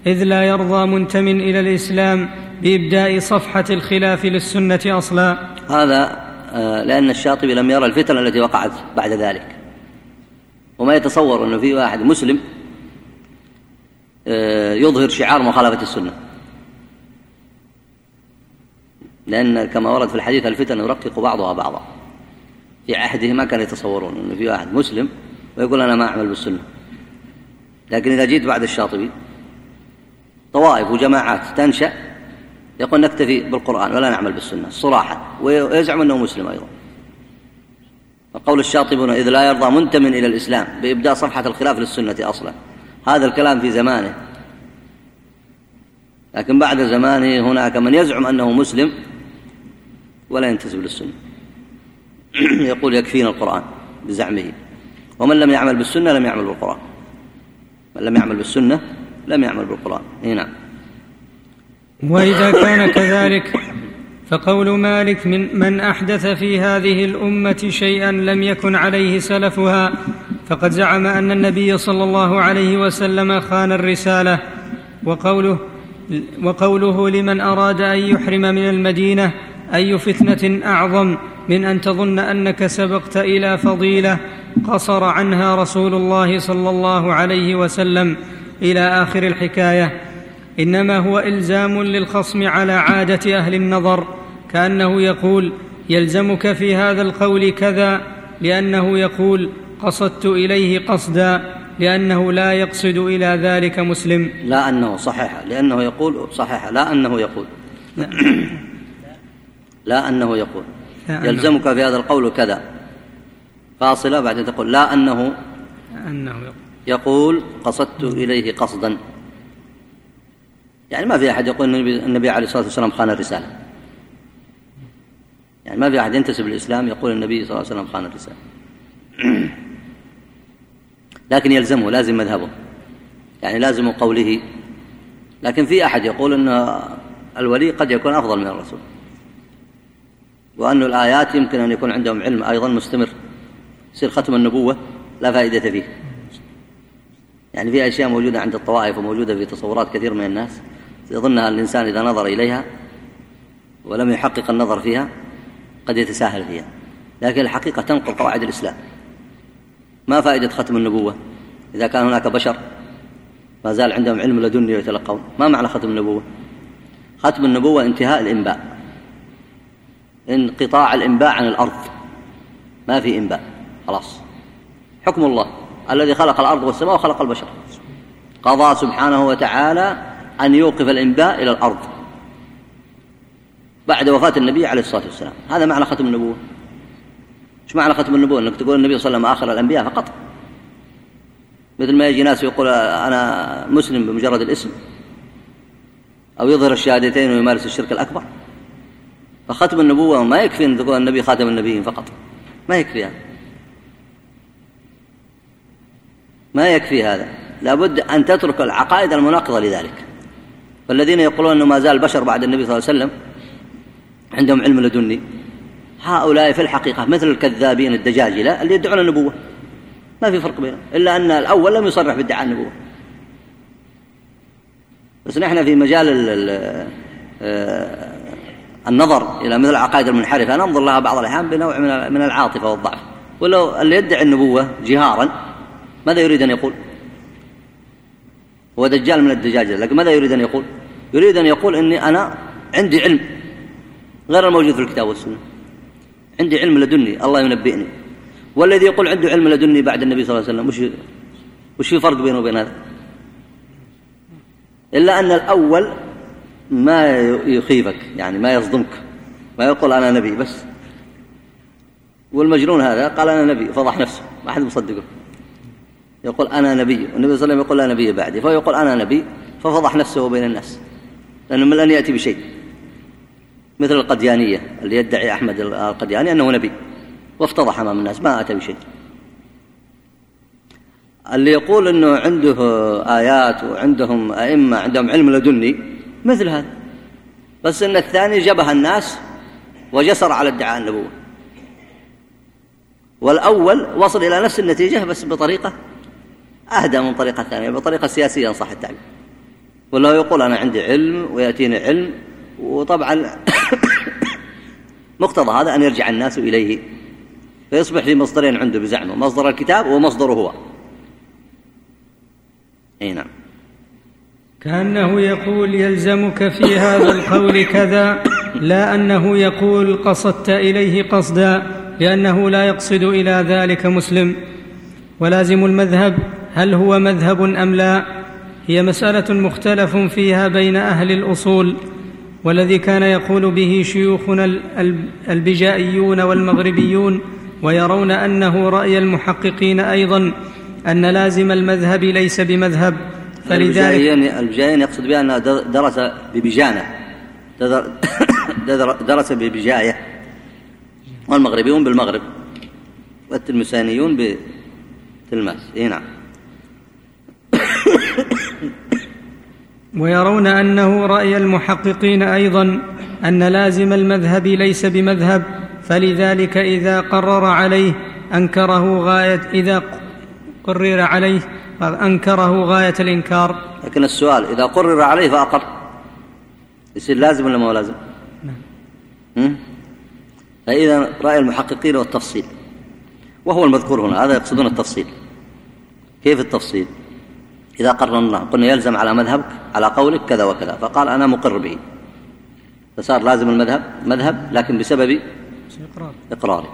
إذ لا يرضى منتم إلى الإسلام بإبداء صفحة الخلاف للسنة أصلا. هذا آه، لأن الشاطبي لم يرى الفتن التي وقعت بعد ذلك. وما يتصور أنه في واحد مسلم آه، يظهر شعار مخالفة السنة. لأن كما ورد في الحديث الفتن يرقق بعضها بعضا. في عهده ما كانوا يتصورون أنه في واحد مسلم ويقول أنا ما أعمل بالسنة. لكن إذا جيت بعد الشاطبي طوائف وجماعات تنشأ يقول نكتفي بالقرآن ولا نعمل بالسنة صراحة ويزعم أنه مسلم أيضا. وقول الشاطبي إذ لا يرضى منتم إلى الإسلام بإبداء صفحة الخلاف للسنة أصلا. هذا الكلام في زمانه. لكن بعد زمانه هناك من يزعم أنه مسلم ولا ينتسب للسنة. (clears throat) يقول يكفينا القرآن بزعمه. ومن لم يعمل بالسنة لم يعمل بالقرآن. من لم يعمل بالسنة لم يعمل بالقرآن. هنا نعم. وإذا كان كذلك فقول مالك من من أحدث في هذه الأمة شيئا لم يكن عليه سلفها فقد زعم أن النبي صلى الله عليه وسلم خان الرسالة. وقوله وقوله لمن أراد أن يحرم من المدينة أي فتنة أعظم من أن تظن أنك سبقت إلى فضيلة قصر عنها رسول الله صلى الله عليه وسلم إلى آخر الحكاية. إنما هو إلزام للخصم على عادة أهل النظر كأنه يقول يلزمك في هذا القول كذا لأنه يقول قصدت إليه قصدا لأنه لا يقصد إلى ذلك مسلم. لا أنه صحيح لأنه يقول صحيح لا أنه يقول. (coughs) لا, أنه يقول. لا يلزمك في هذا القول كذا. فاصلة بعدين تقول لا أنه أنه يقول. قصدت إليه قصدا. يعني ما في أحد يقول النبي, النبي عليه الصلاة والسلام خان الرسالة. يعني ما في أحد ينتسب للإسلام يقول النبي صلى الله عليه وسلم خان الرسالة. (clears throat) لكن يلزمه لازم مذهبه. يعني لازم قوله. لكن في أحد يقول أن الولي قد يكون أفضل من الرسول. وأن الآيات يمكن أن يكون عندهم علم أيضا مستمر. يصير ختم النبوة لا فائدة فيه. يعني في أشياء موجودة عند الطوائف وموجودة في تصورات كثير من الناس. يظنها الإنسان إذا نظر إليها ولم يحقق النظر فيها قد يتساهل فيها. لكن الحقيقة تنقل قواعد الإسلام. ما فائدة ختم النبوة؟ إذا كان هناك بشر ما زال عندهم علم لدني يتلقون ما معنى ختم النبوة؟ ختم النبوة انتهاء الإنباء. انقطاع الإنباء عن الأرض. ما في إنباء. خلاص. حكم الله. الذي خلق الأرض والسماء وخلق البشر. قضى سبحانه وتعالى أن يوقف الإنباء إلى الأرض. بعد وفاة النبي عليه الصلاة والسلام. هذا معنى ختم النبوة. إيش معنى ختم النبوة؟ إنك تقول النبي صلى الله عليه وسلم آخر الأنبياء فقط. مثل ما يجي ناس يقول أنا مسلم بمجرد الاسم. أو يظهر الشهادتين ويمارس الشرك الأكبر. فختم النبوة ما يكفي أن تقول النبي خاتم النبيين فقط. ما يكفي هذا. ما يكفي هذا. لابد أن تترك العقائد المناقضة لذلك. فالذين يقولون أنه ما زال البشر بعد النبي صلى الله عليه وسلم عندهم علم لدني. هؤلاء في الحقيقة مثل الكذابين الدجاجلة اللي يدعون النبوة. ما في فرق بينهم إلا أن الأول لم يصرح بادعاء النبوة. بس نحن في مجال آه، النظر إلى مثل العقائد المنحرفة. ننظر لها بعض الأحيان بنوع من العاطفة والضعف. ولو اللي يدعي النبوة جهارا ماذا يريد أن يقول؟ هو دجال من الدجاجة. لكن ماذا يريد أن يقول؟ يريد أن يقول إني أنا عندي علم غير الموجود في الكتاب والسنة. عندي علم لدني الله ينبئني. والذي يقول عنده علم لدني بعد النبي صلى الله عليه وسلم وش وش في فرق بينه وبين هذا؟ إلا أن الأول ما يخيفك يعني ما يصدمك ما يقول أنا نبي بس. والمجنون هذا قال أنا نبي فضح نفسه ما أحد مصدقه. يقول أنا نبي والنبي صلى الله عليه وسلم يقول لا نبي بعدي فهو يقول أنا نبي ففضح نفسه بين الناس لأنه من لن يأتي بشيء. مثل القديانية اللي يدعي أحمد القدياني أنه نبي وافتضح أمام الناس ما أتى بشيء. اللي يقول أنه عنده آيات وعندهم أئمة عندهم علم لدني مثل هذا. بس أن الثاني جبه الناس وجسر على ادعاء النبوة. والأول وصل إلى نفس النتيجة بس بطريقة أهدى من طريقة ثانية بطريقة سياسية إن صح التعبير. ولا يقول أنا عندي علم ويأتيني علم وطبعا (coughs) مقتضى هذا أن يرجع الناس إليه. فيصبح في مصدرين عنده بزعمه مصدر الكتاب ومصدره هو. أي نعم. كأنه يقول يلزمك في هذا القول كذا لا أنه يقول قصدت إليه قصدا لأنه لا يقصد إلى ذلك مسلم. ولازم المذهب هل هو مذهب أم لا؟ هي مسألة مختلف فيها بين أهل الأصول والذي كان يقول به شيوخنا البجائيون والمغربيون ويرون أنه رأي المحققين أيضا أن لازم المذهب ليس بمذهب. فلذلك البجايين يقصد بها أنه درس ببجانة. درس ببجاية. والمغربيون بالمغرب. والتلمسانيون بتلماس إي نعم. ويرون أنه رأي المحققين أيضا أن لازم المذهب ليس بمذهب فلذلك إذا قرر عليه أنكره غايه إذا قرر عليه أنكره غاية الإنكار. لكن السؤال إذا قرر عليه فأقر. يصير لازم ولا ما هو لازم؟ نعم. فإذا رأي المحققين والتفصيل. وهو المذكور هنا هذا يقصدون التفصيل. كيف التفصيل؟ إذا قررنا قلنا يلزم على مذهبك على قولك كذا وكذا فقال أنا مقر به. فصار لازم المذهب مذهب لكن بسبب إقراري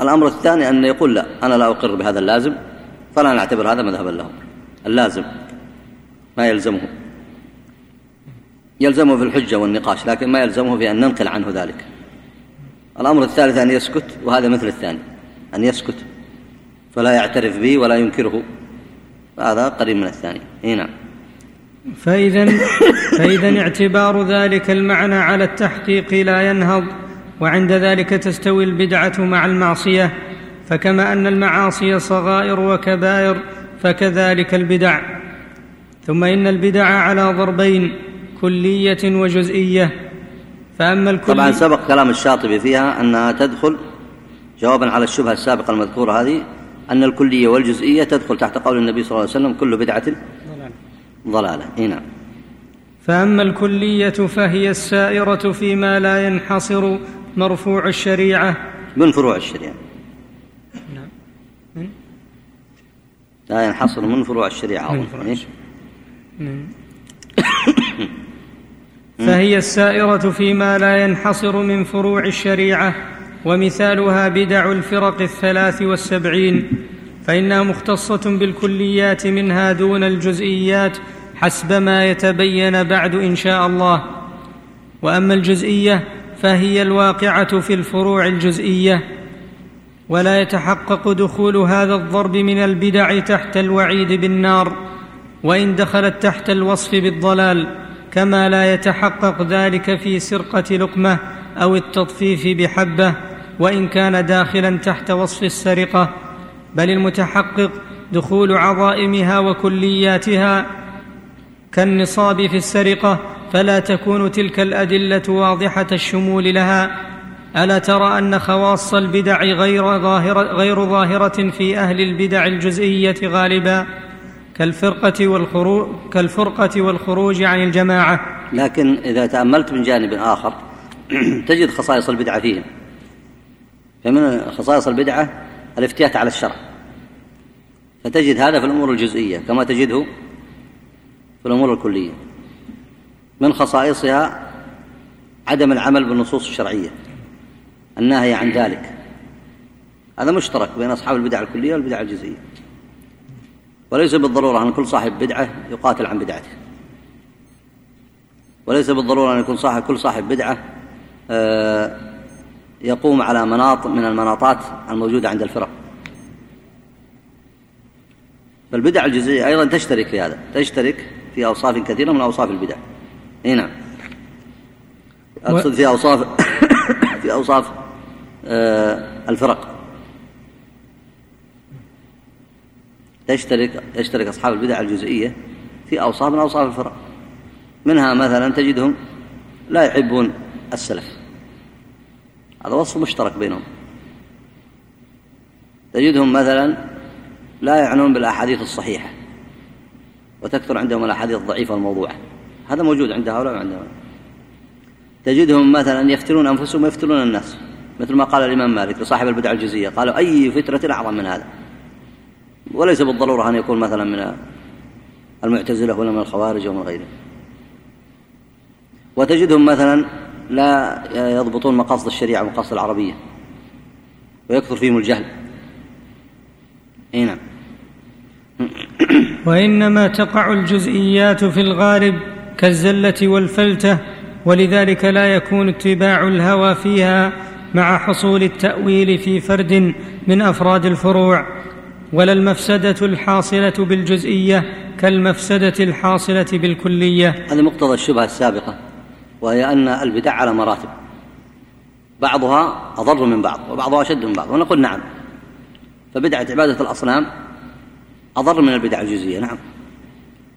الأمر الثاني أن يقول لا أنا لا أقر بهذا اللازم. فلا نعتبر هذا مذهبا له اللازم. ما يلزمه. يلزمه في الحجة والنقاش لكن ما يلزمه في أن ننقل عنه ذلك. الأمر الثالث أن يسكت وهذا مثل الثاني. أن يسكت. فلا يعترف به ولا ينكره. هذا قريب من الثاني. إي نعم. فإذا فإذا اعتبار ذلك المعنى على التحقيق لا ينهض وعند ذلك تستوي البدعة مع المعصية. فكما أن المعاصي صغائر وكبائر فكذلك البدع. ثم إن البدع على ضربين كلية وجزئية. فأما الكل طبعا سبق كلام الشاطبي فيها أنها تدخل جوابا على الشبهة السابقة المذكورة هذه أن الكلية والجزئية تدخل تحت قول النبي صلى الله عليه وسلم كل بدعة ضلالة. اي نعم. فأما الكلية فهي السائرة فيما لا ينحصر مرفوع الشريعة. من فروع الشريعة؟ لا ينحصر من فروع الشريعة من فروع الشريعة. نعم. (coughs) فهي السائرة فيما لا ينحصر من فروع الشريعة ومثالها بدع الفرق الثلاث والسبعين فإنها مختصة بالكليات منها دون الجزئيات حسب ما يتبين بعد إن شاء الله وأما الجزئية فهي الواقعة في الفروع الجزئية ولا يتحقق دخول هذا الضرب من البدع تحت الوعيد بالنار وإن دخلت تحت الوصف بالضلال كما لا يتحقق ذلك في سرقة لقمة أو التطفيف بحبة وإن كان داخلا تحت وصف السرقة. بل المتحقق دخول عظائمها وكلياتها كالنصاب في السرقة فلا تكون تلك الأدلة واضحة الشمول لها. ألا ترى أن خواص البدع غير ظاهره, غير ظاهرة في أهل البدع الجزئية غالبا كالفرقة والخروج كالفرقة والخروج عن الجماعة. لكن إذا تأملت من جانب آخر (clears throat) تجد خصائص البدعه فيهم. فمن خصائص البدعه الافتيات على الشرع. فتجد هذا في الأمور الجزئية كما تجده في الأمور الكلية. من خصائصها عدم العمل بالنصوص الشرعية. الناهي عن ذلك. هذا مشترك بين أصحاب البدع الكلية والبدع الجزئية. وليس بالضرورة أن كل صاحب بدعة يقاتل عن بدعته. وليس بالضرورة أن يكون صاحب كل صاحب بدعة آه، يقوم على مناط من المناطات الموجودة عند الفرق. فالبدع الجزئية أيضا تشترك في هذا تشترك في أوصاف كثيرة من أوصاف البدع. إي نعم. أقصد في أوصاف (coughs) في أوصاف الفرق. تشترك يشترك أصحاب البدع الجزئية في أوصاف من أوصاف الفرق. منها مثلا تجدهم لا يحبون السلف. هذا وصف مشترك بينهم. تجدهم مثلا لا يعنون بالأحاديث الصحيحة وتكثر عندهم الأحاديث الضعيفة والموضوعة. هذا موجود عند هؤلاء وعند هؤلاء. تجدهم مثلا يفتنون أنفسهم ويفتنون الناس. مثل ما قال الإمام مالك لصاحب البدع الجزية قالوا أي فترة أعظم من هذا؟ وليس بالضرورة أن يكون مثلا من المعتزلة ولا من الخوارج أو من غيره. وتجدهم مثلا لا يضبطون مقاصد الشريعة ومقاصد العربية ويكثر فيهم الجهل. أي نعم. وإنما تقع الجزئيات في الغالب كالزلة والفلتة ولذلك لا يكون اتباع الهوى فيها مع حصول التأويل في فرد من أفراد الفروع ولا المفسدة الحاصلة بالجزئية كالمفسدة الحاصلة بالكلية. هذا مقتضى الشبهة السابقة وهي أن البدع على مراتب. بعضها أضر من بعض وبعضها أشد من بعض ونقول نعم. فبدعة عبادة الأصنام أضر من البدع الجزئية نعم.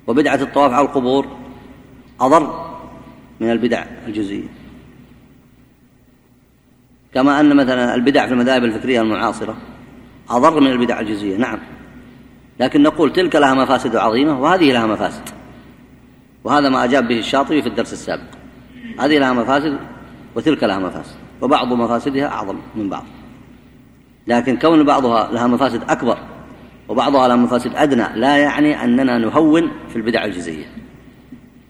وبدعة الطواف على القبور أضر من البدع الجزئية. كما أن مثلا البدع في المذاهب الفكرية المعاصرة أضر من البدع الجزئية نعم. لكن نقول تلك لها مفاسد عظيمة وهذه لها مفاسد. وهذا ما أجاب به الشاطبي في الدرس السابق. هذه لها مفاسد وتلك لها مفاسد وبعض مفاسدها أعظم من بعض. لكن كون بعضها لها مفاسد أكبر وبعضها لها مفاسد أدنى لا يعني أننا نهون في البدع الجزئية.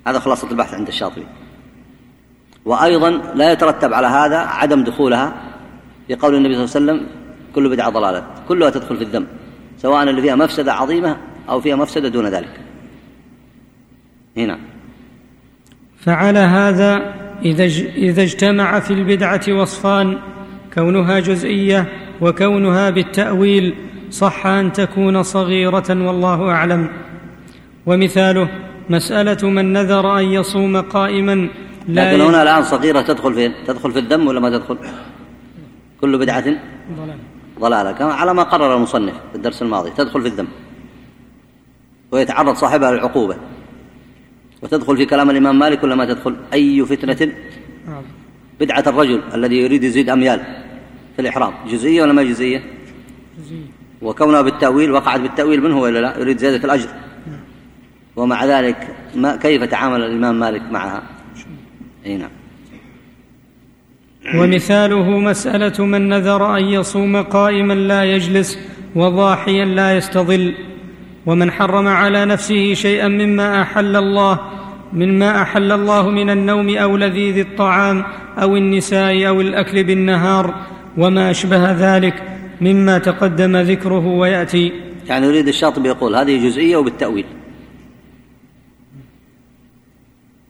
هذا خلاصة البحث عند الشاطبي. وأيضا لا يترتب على هذا عدم دخولها في قول النبي صلى الله عليه وسلم كل بدعة ضلالة كلها تدخل في الذنب سواء اللي فيها مفسدة عظيمة أو فيها مفسدة دون ذلك. هنا. فعلى هذا إذا إذا اجتمع في البدعة وصفان كونها جزئية وكونها بالتأويل صح أن تكون صغيرة والله أعلم. ومثاله مسألة من نذر أن يصوم قائما لا لكن هنا الآن صغيرة تدخل فين؟ تدخل في الذم ولا ما تدخل؟ كل بدعة ضلال ضلالة. كما على ما قرر المصنف في الدرس الماضي تدخل في الذنب ويتعرض صاحبها للعقوبة. وتدخل في كلام الإمام مالك ولا ما تدخل؟ أي فتنة؟ بدعة الرجل الذي يريد يزيد أميال في الإحرام. جزئية ولا ما جزئية؟ جزئية. وكونها بالتأويل وقعت بالتأويل منه ولا لا؟ يريد زيادة الأجر. ومع ذلك ما كيف تعامل الإمام مالك معها؟ أي نعم. ومثاله مسألة من نذر أن يصوم قائما لا يجلس وضاحيا لا يستظل ومن حرم على نفسه شيئا مما أحل الله مما أحل الله من النوم أو لذيذ الطعام أو النساء أو الأكل بالنهار وما أشبه ذلك مما تقدم ذكره ويأتي. يعني يريد الشاطبي يقول هذه جزئية وبالتأويل.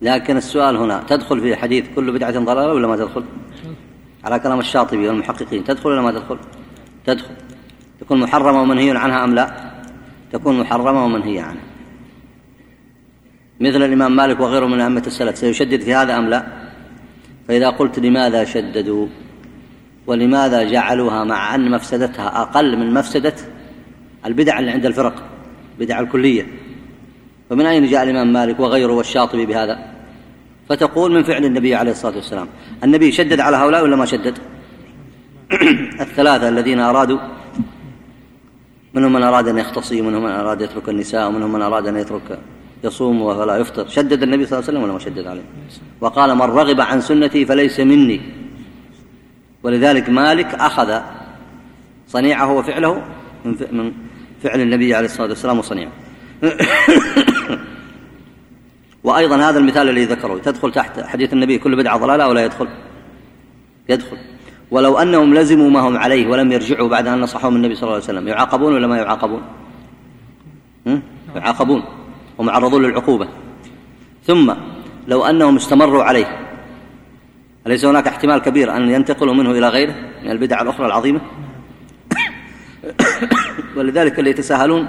لكن السؤال هنا تدخل في حديث كل بدعة ضلالة ولا ما تدخل؟ على كلام الشاطبي والمحققين تدخل ولا ما تدخل؟ تدخل. تكون محرمة ومنهي عنها أم لا؟ تكون محرمة ومنهية عنها. مثل الإمام مالك وغيره من أئمة السلف سيشدد في هذا أم لا؟ فإذا قلت لماذا شددوا؟ ولماذا جعلوها مع أن مفسدتها أقل من مفسدة البدع اللي عند الفرق بدع الكلية؟ فمن أين جاء الإمام مالك وغيره والشاطبي بهذا؟ فتقول من فعل النبي عليه الصلاة والسلام. النبي شدد على هؤلاء ولا ما شدد؟ (clears throat) الثلاثة الذين أرادوا منهم من أراد أن يختصي ومنهم من أراد يترك النساء ومنهم من أراد أن يترك يصوم ولا يفطر. شدد النبي صلى الله عليه وسلم ولا ما شدد عليه؟ وقال من رغب عن سنتي فليس مني. ولذلك مالك أخذ صنيعه وفعله من فعل النبي عليه الصلاة والسلام وصنيعه. (coughs) وأيضا هذا المثال الذي ذكره تدخل تحت حديث النبي كل بدعة ضلالة ولا يدخل؟ يدخل. ولو أنهم لزموا ما هم عليه ولم يرجعوا بعد أن نصحهم النبي صلى الله عليه وسلم يعاقبون ولا ما يعاقبون؟ أليس هناك احتمال كبير أن ينتقلوا منه إلى غيره من البدع الأخرى العظيمة؟ (coughs) ولذلك اللي يتساهلون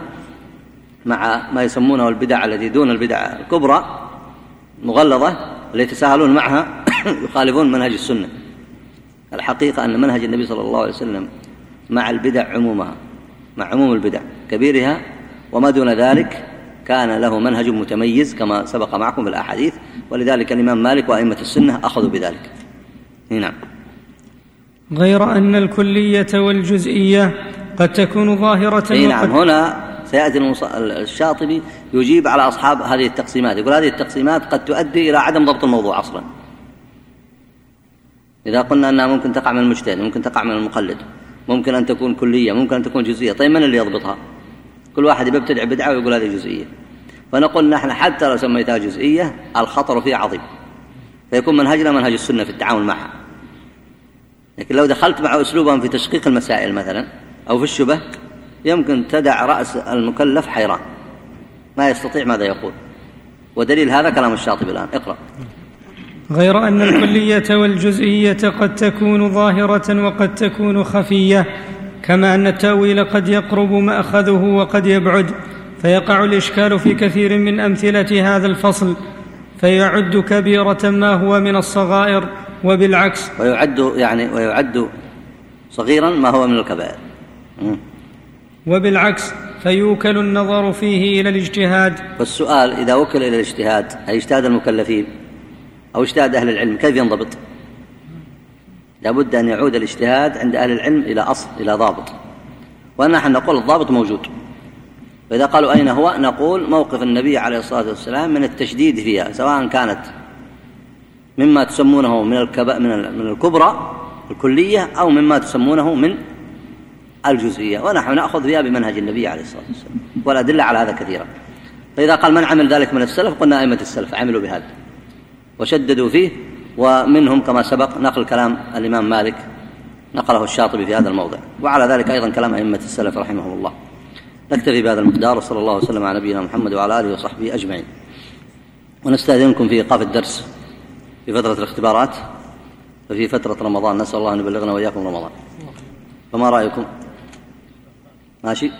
مع ما يسمونه البدع التي دون البدع الكبرى مغلظة اللي يتساهلون معها (coughs) يخالفون منهج السنة. الحقيقة أن منهج النبي صلى الله عليه وسلم مع البدع عمومها مع عموم البدع كبيرها وما دون ذلك كان له منهج متميز كما سبق معكم في الأحاديث ولذلك الإمام مالك وأئمة السنة أخذوا بذلك. نعم. غير أن الكلية والجزئية قد تكون ظاهرة نعم هنا سيأتي الشاطبي يجيب على أصحاب هذه التقسيمات يقول هذه التقسيمات قد تؤدي إلى عدم ضبط الموضوع أصلا. إذا قلنا أنها ممكن تقع من المجتهد ممكن تقع من المقلد ممكن أن تكون كلية ممكن أن تكون جزئية طيب من اللي يضبطها؟ كل واحد يبتدع بدعة ويقول هذه جزئية. فنقول نحن حتى لو سميتها جزئية الخطر فيها عظيم. فيكون منهجنا منهج السنة في التعامل معها. لكن لو دخلت مع أسلوبهم في تشقيق المسائل مثلا أو في الشبه يمكن تدع رأس المكلف حيران. ما يستطيع ماذا يقول؟ ودليل هذا كلام الشاطبي الآن. اقرأ. غير أن الكلية والجزئية قد تكون ظاهرة وقد تكون خفية كما أن التأويل قد يقرب مأخذه وقد يبعد فيقع الإشكال في كثير من أمثلة هذا الفصل فيعد كبيرة ما هو من الصغائر وبالعكس. ويعد يعني ويعد صغيرا ما هو من الكبائر. وبالعكس فيوكل النظر فيه إلى الاجتهاد. والسؤال إذا وكل إلى الاجتهاد أي اجتهاد المكلفين أو اجتهاد أهل العلم؟ كيف ينضبط؟ لابد أن يعود الاجتهاد عند أهل العلم إلى أصل إلى ضابط. ونحن نقول الضابط موجود. فإذا قالوا أين هو؟ نقول موقف النبي عليه الصلاة والسلام من التشديد فيها سواء كانت مما تسمونه من الكب... من الكبرى الكلية أو مما تسمونه من الجزئية ونحن نأخذ فيها بمنهج النبي عليه الصلاة والسلام والأدلة على هذا كثيرا فإذا قال من عمل ذلك من السلف قلنا أئمة السلف عملوا بهذا وشددوا فيه ومنهم كما سبق نقل كلام الإمام مالك نقله الشاطبي في هذا الموضع وعلى ذلك أيضا كلام أئمة السلف رحمهم الله. نكتفي بهذا المقدار وصلى الله وسلم على نبينا محمد وعلى آله وصحبه أجمعين. ونستأذنكم في إيقاف الدرس في فترة الاختبارات وفي فترة رمضان. نسأل الله أن يبلغنا وإياكم رمضان. فما رأيكم؟ ماشي؟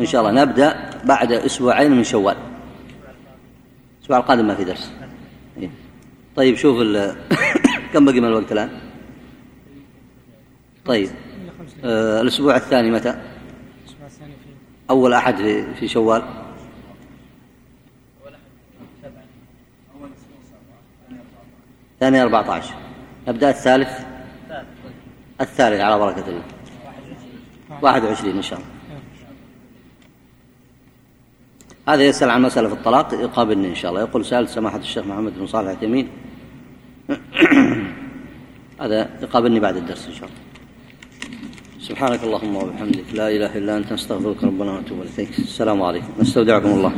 إن شاء الله. نبدأ بعد أسبوعين من شوال. الأسبوع القادم ما في درس. إيه. طيب شوف (coughs) كم بقي من الوقت الآن؟ طيب آه الأسبوع الثاني متى؟ أول أحد في, في شوال. ثاني أربعة عشر. نبدأ الثالث؟ الثالث على بركة الله. واحد وعشرين إن شاء الله. هذا يسأل عن مسألة في الطلاق يقابلني إن شاء الله. يقول سألت سماحة الشيخ محمد بن صالح العثيمين (clears throat) هذا يقابلني بعد الدرس إن شاء الله. سبحانك اللهم وبحمدك. لا إله إلا أنت نستغفرك ربنا ونتوب إليك. السلام عليكم. نستودعكم الله.